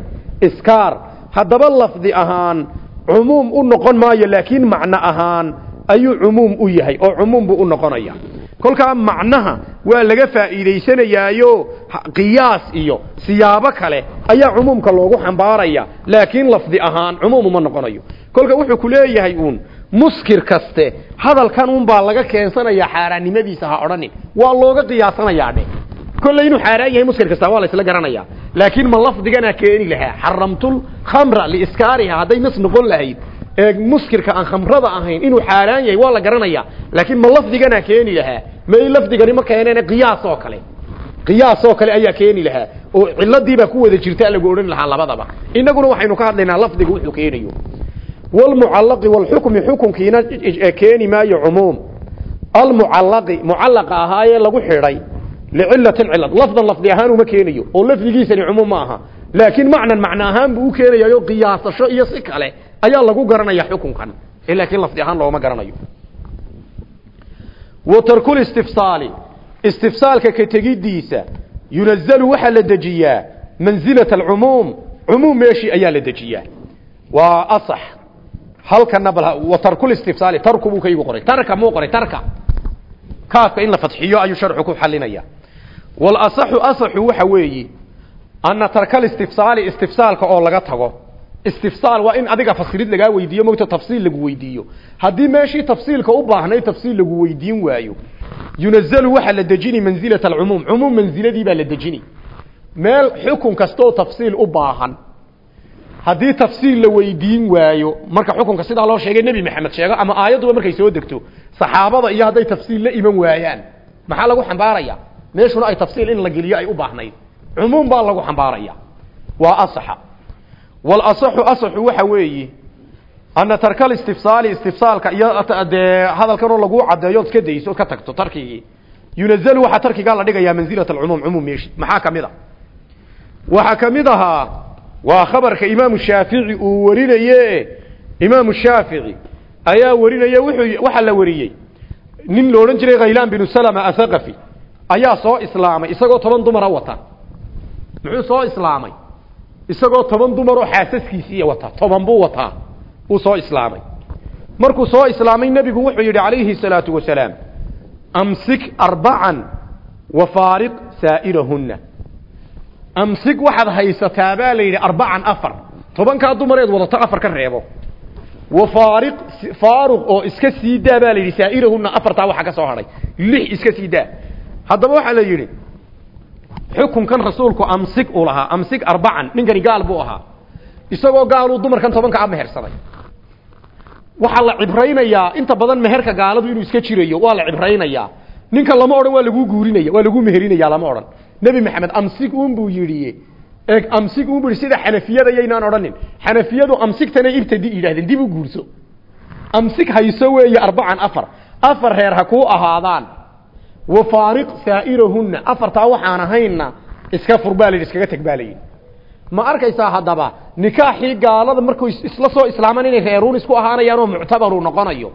Iskaar. Haddaba lafdi ahaan cumuum u noqon maayo laakiin macno ahaan ayuu cumuum u yahay oo cumuum buu u noqonaya. Kolkaa macnaha waa laga faa'iidaysanayaayo qiyaas iyo siyaabo kale ayaa cumuumka loogu xambaaraya. Laakiin lafdi ahaan cumuum uma noqonayo. Kolka wuxuu ku leeyahay uun muskir kaste hadalkan un baa laga keensanayaa xaaraannimadiisa ha odhanin. Waa looga qiyaasanayaa dhe kolley inuu xaaraan yahay muskir kasta waa la isla garanaya laakiin ma lafdigana keeni lahaa. Xaramtul khamra liiskaariha hadday nas noqon lahayd ee muskirka aan khamrada ahayn inuu xaaraan yahay waa la garanaya. Laakiin ma lafdigana keeni lahaa. May lafdigani ma keeneen qiyaas oo kale. Qiyaas oo kale ayaa keeni lahaa. Oo ciladiibaa ku wada jirta lagu odhan lahaa labadaba. Inaguna waxaynu ka hadlaynaa lafdiga wuxuu keenayo. Walmucallaqi walxukmi xukunkiina keeni maayo cumuum. Almucallaqi mucallaqa ahaayee lagu xidhay. Licilatin cilad lafdan lafdi ahaan uma keenayo. Oo lafdigiisani cumuum ma aha. Laakiin macnan macno buu u qiyaasasho iyo si kale ayaa lagu garanaya xukunkan. Laakiin lafdi ahaan looma garanayo. Wa tarkul istifsaali. Istifsaalka ka tegidiisa yunazalu waxaa la dejiyaa mansilata alcumuum cumuum meeshii ayaa la dejiyaa. Waa asax. Halkana bal wa tarkul istifsaali tarku buu kaygu qoray. Tarka muu qoray tarka. Kaafka in la fadxiyo ayuu sharxu ku xalinaya wal asaxu waxa weeyi anna tarkal istifsaali istifsaalka oo laga tago istifsaal waa in adiga fasirid lagaa weydiiyo mogta tafsiil lagu weydiiyo. Haddii meeshii tafsiilka u baahnay tafsiil lagu weydiin waayo yunazalu waxaa la dejini mansilata alcumuum. Cumuum mansiladii baa la dejini. Meel xukun kastaoo tafsiil u baahan. Haddii tafsiil la weydiin waayo marka xukunka sidaa loo sheegay nebi maxamed sheego ama aayadduba markay soo degto saxaabada iyo hadday tafsiil la iman waayaan maxaa lagu xambaaraya? Meeshuna ay tafsiil in la geliyo ay u baahnayd. Cumuum baa lagu xambaaraya. Waa asaxa walasaxu asaxu waxa weeyi ana tarkal istifsaali istifsaalka iyo dee hadalkanoo laguu caddeeyo od iska dayso ka tagto tarkigii yunazalu waxaa tarkigaa la dhigayaa mansilata alcumuum cumuum meeshi. Maxaa ka mid a waxaa waa khabarka imaamu shaafici uu warinaye imaamu shaafici ayaa warinaya wuxuu waxaa la wariyey nin odhan jiray khaylaan binu salama athaqafi ayaa soo islaamay isagoo toban dumara wata muxuu soo islaamay isagoo toban dumaroo xaasaskiisii wata toban buu wataa. Uu soo islaamay. Markuu soo islaamay nebigu wuxuu yidhi calayhi salaatu wasalaam amsik arbacan wa faariq saa'irahunna. Amsik waxaad haysataa baa la yidhi arbacan afar. Tobankaa dumareed wadato afar ka reebo. Wa faariq faaruq oo iska sii daa baa la yidhi saa'irahunna afartaa waxa ka soo hadhay lix iska sii daa. Haddaba waxaa la yidhi xukunkan rasuulku amsig uu lahaa amsig arbacan ninkani gaal buu ahaa. Isagoo gaaluu dumarkan tobanka a mehersaday. Waxaa la cibraynayaa inta badan meherka gaaladu inuu iska jirayo waa la cibraynayaa. Ninka lama odhan waa laguu guurinaya waa laguu meherinaya lama odhan. Nebi maxamed amsig un buu yidhi. Eeg amsig un bu yidhi sida xanafiyada yaynaan odhanin. Xanafiyadu amsigtanay ibtadi yidhahdeen dib u guurso. Amsig hayso weeye arbacan afar. Afar reer ha kuu ahaadaan wafaariq saa'irahunna afartaa waxaan ahaynna iska fur baa layidhi iskaga teg baa layidhi. Ma arkaysaa haddaba nikaaxii gaalada markuu isla soo islaaman inay reeruun isku ahaanayaan oo muctabaru noqonayo.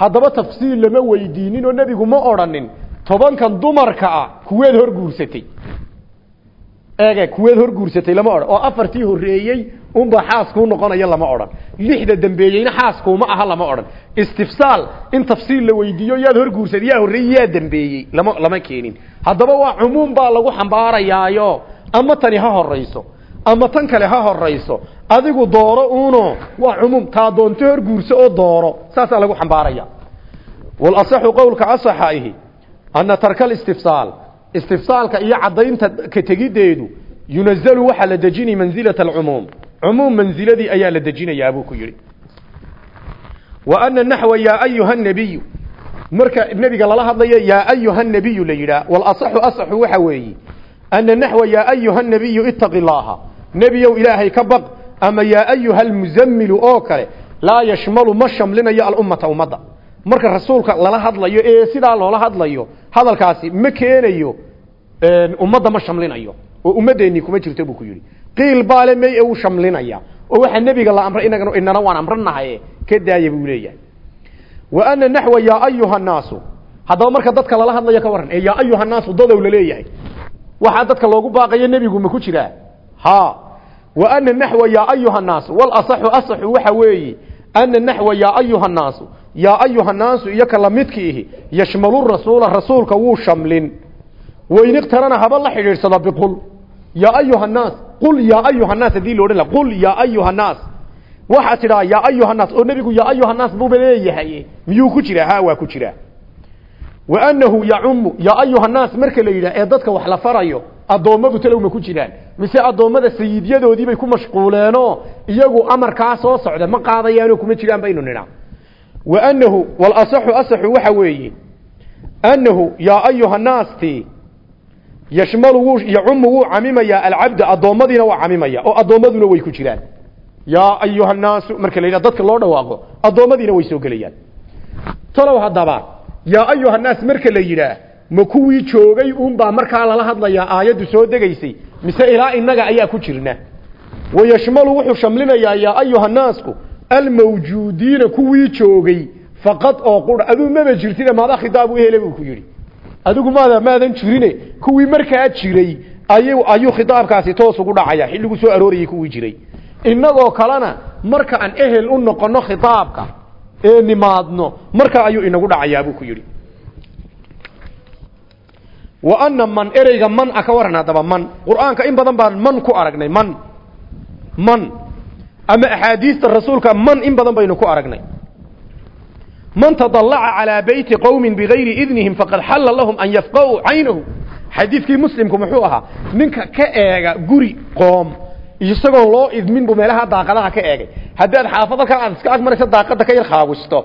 Haddaba tafsiil lama weydiinin oo nebigu ma odhanin tobankan dumarka ah kuweed hor guursatay eege kuweed hor guursatay lama odhan. Oo afartii horreeyey unbaa xaaskuu noqonaya lama odhan. Lixda dambeeyeyna xaaskuuma aha lama odhan. Istifsaal in tafsiil la weydiiyo yaad hor guursaday yaa horreeyey yaa lama lama keenin. Haddaba waa cumuum baa lagu xambaarayaayo. Ama tani ha horayso ama tan kale ha horayso adigu dooro uno waa cumuum. Taa doonto hor guurso oo dooro. Saasaa lagu xambaaraya. Walasaxu qowlka asaxa ihi ana tarka istifsaal istifsaalka iyo cadaynta ka tegideedu yunazalu waxaa la dejini mansilata alcumuum cumuum manziladii ayaa la dejinayaa buu ku yidhi. Wa ana naxwa yaa ayuha nabiyu marka nebiga lala hadlayo yaa ayuha nabiyu la yidhaah walasaxu asaxu waxa weeyi ana naxwa yaa ayuha nabiyu itaqi llaaha nebiyow ilaahay ka baq ama yaa ayuha almuzammilu oo kale laa yashmalu ma shamlinayo alummata ummadda. Marka rasuulka lala hadlayo ee sidaa loola hadlayo hadalkaasi ma keenayo ummadda ma shamlinayo. Oo ummadeennii kuma jirto buu ku yidhi. Qiil baale may uu shamlinaya. Oo waxaa nebiga la amray inagana inana waan amranahaye ka daaya buu leeyahay. Wa ana naxwa yaa ayuha nnaasu. Haddaba marka dadka lala hadlayo ka warran ee yaa ayuha nnaasu dadow la leeyahay. Waxaa dadka loogu baaqayo nebigu ma ku jiraa ha. Wa ana naxwa yaa ayuha nnaasu. Walasaxu asaxu waxa weeye ana naxwa yaa ayuha nnaasu. Yaa ayuha nnaasu iyo ka lamidkiihi yashmalu rasuula rasuulka wuu shamlin wain iqtarana haba la xidhiidhsada biqul yaa ayuha nnaas qul yaa ayuha nnaas haddii la odhan laha qul yaa ayuha nnaas waxaa ayuha nnaas oo nebigu yaa ayuha nnaas buuba leeyahay miyuu ku jiraa ha waa ku jiraa wa annahu yacumu yaa ayuha nnaas marka la yidhah ee dadka wax la farayo addoommadu talow ma ku jiraan mise addoommada sayidyadoodii bay ku mashquuleenoo iyagu amarkaa soo socda ma qaadayaanoo kuma jiraan baynu nidhaa wa annahu walasaxu asaxu waxa weeye annahu yaa ayuha nnaasti yashmalu wuu yacumu wuu camimayaa alcabda addoommadiina waa camimaya oo addoommaduna way ku jiraan. Yaa ayuha nnaasu marka la yidhaha dadka loo dhawaaqo addoommadiina way soo gelayaan. Talow haddaba yaa ayuha nnaas marka la yidhaah ma kuwii joogay uunbaa markaa lala hadlayaa aayaddu soo degaysay mise ilaa innaga ayaa ku jirna? Wayashmalu wuxuu shamlinayaa yaa ayuha nnaasku almawjuudiina kuwii joogay faqad oo qura aduu maba jirtida maadaa khitaab u hele buu ku yidhi adigu maada maadan jirine kuwii markaa jiray ayuu ayuu khitaabkaasi toos ugu dhacaya xilligu soo aroorayay kuwii jiray. Innagoo kalena marka aan ehel u noqono khitaabka ee nimaadno markaa ayuu inagu dhacayaa buu ku yidhi. Wa ana man ereyga man a ka waran haddaba man. Qur'aanka in badan baan man ku aragnay man. Man. Ama axaadiista rasuulka man in badan baynu ku aragnay man tadalaca calaa beyti qowmin bigayri idnihim faqad xalla lahum an yafqa'uu caynahu xadiidkii muslimku muxuu ahaa ninka ka eega guri qoom isagoon loo idmin buu meelaha daaqadaha ka eegay. Haddaad xaafado kale aad iska ag maraysa daaqada ka yar khaawisto.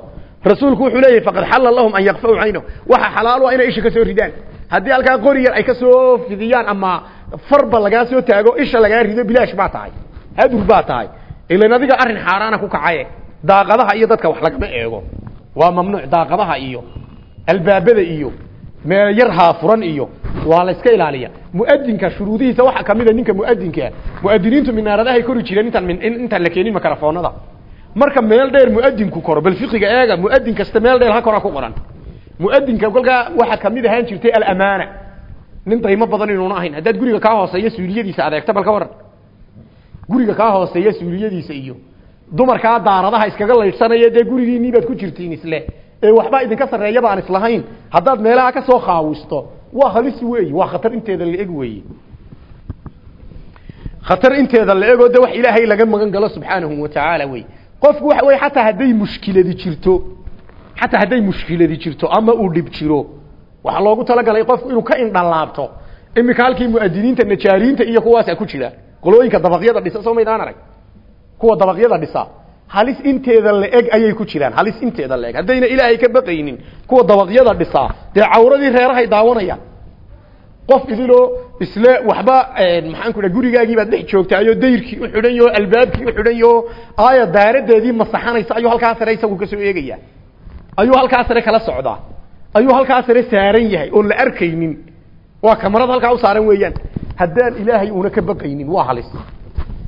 Rasuulku wuxuu leeyahay faqad xalla lahum an yakfa'uu caynahu waxa xalaal waa inay isha ka soo ridaan. Haddii halkaa qori yar ay ka soo fidiyaan ama farba lagaa soo taago isha lagaa rido bilaash baa tahay ilan adiga arrin xaaraana ku kacaye. Daaqadaha iyo dadka wax lagama eego waa mamnuuc daaqadaha iyo albaabada iyo meel yar haafuran iyo waa la iska ilaaliya. Muadinka shuruudihiisa waxaa kamida ninka muadinkaa muadiniintu minaaradahay kori jireen intaan intaan la keenin makarafoonada marka meel dheer muadinku koro bal fiqiga eega muadin kasta meel dheer ha kora ku qoran. Muadinka kolkaa waxaa ka mid ahaan jirtay alamaana. Nin daymo badan inuuna ahayn. Haddaad guriga kaa hooseeya suuliyadiisa adeegta bal ka waran guriga kaa hooseeya suuliyadiisa iyo dumarkaa daaradaha iskaga laydhsanaya dee gurigiinii baad ku jirtiin isle ee waxbaa idinka sarreeya baan islahayn. Haddaad meelaha ka soo khaawisto waa halis weeyi waa khatar inteeda la eg weeye. Khatar inteeda la ego de wax ilaahay laga magan galo subxaanahu watacaala wey qofku waxa wey xataa hadday mushkiladi jirto xataa hadday mushkiladi jirto ama uu dhib jiro waxaa loogu talagalay qofku inuu ka indhalaabto iminka halkii muadiniinta najaariinta iyo kuwaasa ku jira qolooyinka dabaqyada dhisa soo maydaan arag kuwa dabaqyada dhisa. Halis inteeda la eg ayay ku jiraan. Halis inteeda la eg. Haddayna ilaahay ka baqaynin kuwa dabaqyada dhisaa dee cawradii reerahay daawanayaan. Qof idiloo isle waxba maxaan ku dhaha gurigaagii baad dhex joogtaayoo dayrkii u xidhan yaho albaabkii u xidhan yaho aaya daaradeedii masaxanaysa ayuu halkaa sare isagu ka soo eegaya. Ayuu halkaa sare kala socdaa. Ayuu halkaa sare saaran yahay oon la arkaynin. Waa kamarad halkaa u saaran weeyaan. Haddaan ilaahay una ka baqaynin waa halis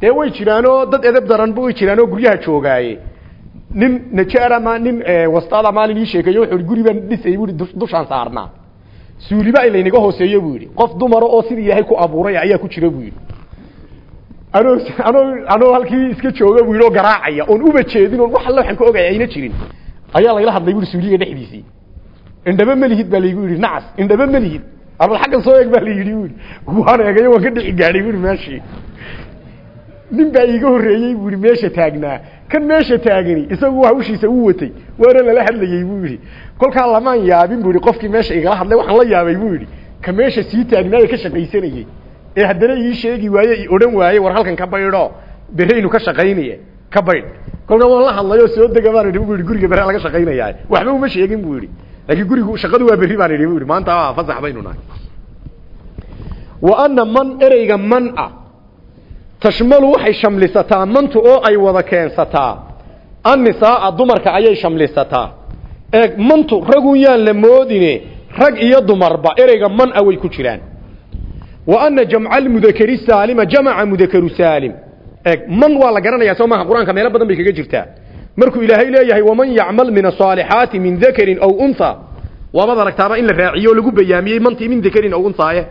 dee way jiraanoo dad edeb daranba way jiraanoo guryaha joogaaye nin najaar ama nin wastaada maalin ii sheekeeyo wuxuu guri baan dhisayay bui dushaan saarnaa. Suuliba ay laynaga hooseeyo buu yidhi. Qof dumara oo sida ilaahay ku abuuray ayaa ku jira buu yidhi. Anoo anoo anoo halkii iska jooga buu yidhi oo garaacaya oon uba jeedin oon wax alla waxaan ka ogaya jirin. Ayaa layla hadlay buu suuliga dhexdiisii. Indhaba malihid baa laygu yidhi nacas indhaba malihid arbal xaggan soo eeg baa la yidhi buu waan eegayo waan ka dhici gaadhay buu meeshii nin baa iiga horreeyey buu yidhi meesha taagnaa. Kan meesha taagani isagu hawshiisa u watay. Waana lala hadlayey buu yidhi. Kolkaa lamaan yaabin buu yidhi qofkii meesha igala hadlay waxaan la yaabay buu yidhi. Ka meesha sii taagnaaye ka shaqaysanayey ee haddana ii sheegi waaye odhan waaye war halkan ka baydho. Bereynu ka shaqaynaye. Ka baydh. Kolkaa waan la hadlayoo soo dega baan idhi bu yidhi guriga bere laga shaqaynayaa. Waxba uma sheegin buu yidhi. Laakiin gurigu shaqadu waa berri baan idhi bu yidhi. Maanta fasax baynu nahay. Wa ana man ereyga man ah tashmalu waxay shamlisataa mantu oo ay wada keensataa. Annisaaa dumarka ayay shamlisataa. Eeg mantu ragun yaan la moodine rag iyo dumarba ereyga man a way ku jiraan. Wa ana jamca almudakari saalima jamaca mudakaru saalim. Eeg man waa la garanayaa soo maaha qur'aanka meelo badan bay kaga jirtaa. Markuu ilaahay leeyahay waman yacmal min asaalixaati min dakarin aw unha waabad aragtaaba in la raaciyo lagu bayaamiyey mantii min dakarin aw unhaaye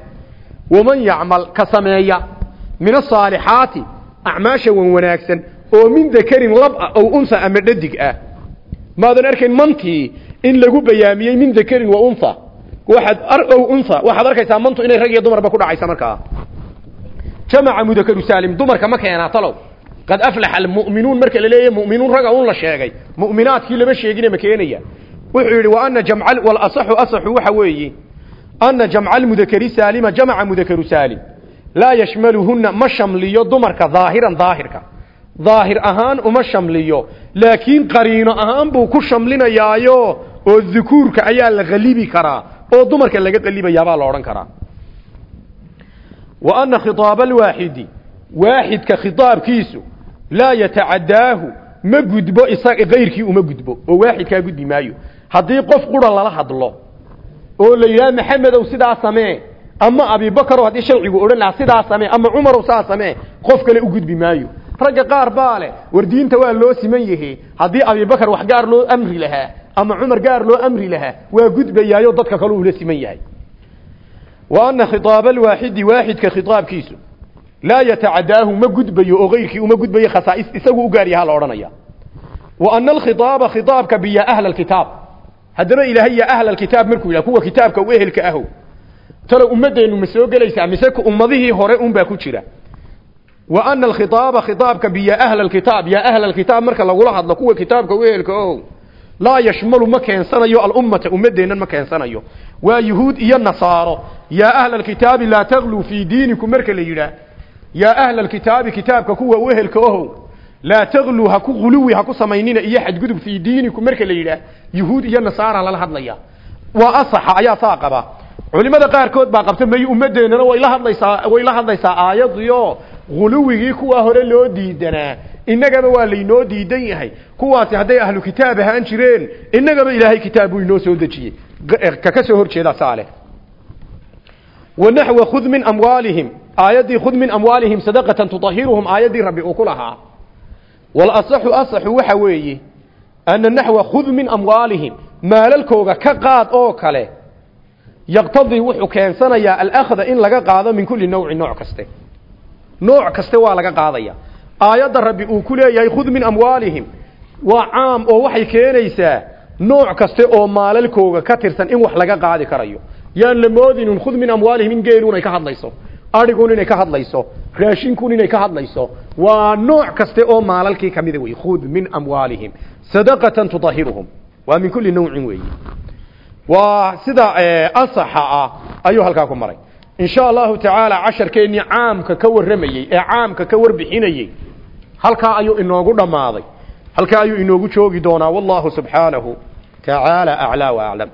waman yacmal ka min asaalixaati acmaasha wan wanaagsan oo min dakarin lab ah ow unha ama dhadig ah. Maadan arkayn mantii in lagu bayaamiyey min dakarin wa unha waxaad ow unha waxaad arkaysaa mantu inay rag iyo dumarba ku dhacaysa markaa. Jamaca mudakaru saalim dumarka ma keenaa talow qad aflaxa almu'minuun marka la leeyahay mu'minuun raga un la sheegay. Mu'minaadkii lama sheegine ma keenaya. Wuxuu yidhi wa ana jamca walasaxu asaxu waxa weeye ana jamca almudakari saalima jamaca mudakaru saalim laa yashmaluhunna ma shamliyo dumarka daahiran daahirka daahir ahaan uma shamliyo laakiin qariino ahaan buu ku shamlinayaayo oo dukuurka ayaa la qalibi karaa oo dumarka laga qalibayaabaa la odhan karaa wa ana khitaaba alwaaxidi waaxidka khitaabkiisu laa yatacadaahu ma gudbo isaga kayrkii uma gudbo oo waaxidkaa gudbi maayo haddii qof qura lala hadlo oo la yidhaha maxamedow sidaa samee ama abibakarow haddii sharcigu odhan lahaa samee ama cumarow saa samee qof kale u gudbi maayo. Ragga qaar baa leh war diinta waa loo siman yahe haddii abibakar wax gaar loo amri lahaa ama cumar gaar loo amri lahaa waa gudbayaayo dadka kale uu la siman yahay. Wa ana khitaaba alwaaxidi waaxidka khitaabkiisu laa yatacadaahu ma gudbayo oo kayrkii uma gudbayo khasaais isagu u gaar yahaa la odhanaya. Wa ana alkhitaaba khitaabka biya ahla alkitaab haddana ilaahay ya ahla alkitaab markuu yidhaha kuwa kitaabka u ehelka ahow talo ummadeennu ma soo gelaysaa mise ummadihii hore unbaa ku jira. Wa ana alkhitaaba khitaabka biya ahla alkitaab ya ahla alkitaab marka lagula hadlo kuwa kitaabka u ehelka ahow laa yashmalu ma keensanayo alummata ummadeennan ma keensanayo. Waa yuhuud iyo nasaaro yaa ahla alkitaabi laa tagluu fii diinikum marka la yidhaah yaa ahla alkitaabi kitaabka kuwa u ehelka ohow laa tagluu ha ku guluwi ha ku samaynina iyo xadgudub fii diinikum marka la yidhaah yuhuud iyo nasaara lala hadlaya waa asaxa ayaa saa culimada qaarkood baa qabta may ummadeennana way la hadlaysaa way la hadlaysaa aayadiio guluwigii kuwa hore loo diidanaa. Innagaba waa laynoo diidan yahay. Kuwaasi hadday ahlu kitaab ahaan jireen innagaba ilaahay kitaab buu inoo soo dejiyey. Kaka soo hor jeeda saale wanaxwa khud min amwaalihim. Aayaddii khud min amwaalihim sadaqatan tudahiruhum aayaddii rabbi uu ku lahaa. Walasaxu asaxu waxa weeye ana naxwa khud min amwaalihim. Maalalkooga ka qaad oo kale yaqtadii wuxuu keensanayaa alakhda in laga qaado min kulli nawcin nooc kaste. Nooc kaste waa laga qaadaya. Aayadda rabbi uu ku leeyahay khud min amwaalihim. Waa caam oo waxay keenaysaa nooc kaste oo maalalkooga ka tirsan in wax laga qaadi karayo. Yaan la moodinin khud min amwaalihim in geelun ay ka hadlayso adhigun inay ka hadlayso raashinkun inay ka hadlayso. Waa nooc kaste oo maalalkii kamida wey khud min amwaalihim. Sadaqatan tudahiruhum waa min kulli nawcin weeye waa sida asaxa ah ayuu halkaa ku maray. In sha allahu tacaala casharkeennii caamka ka warramayey ee caamka ka warbixinayey halkaa ayuu inoogu dhammaaday. Halkaa ayuu inoogu joogi doonaa. Wallahu subxaanahu tacaala aclaa wa aclam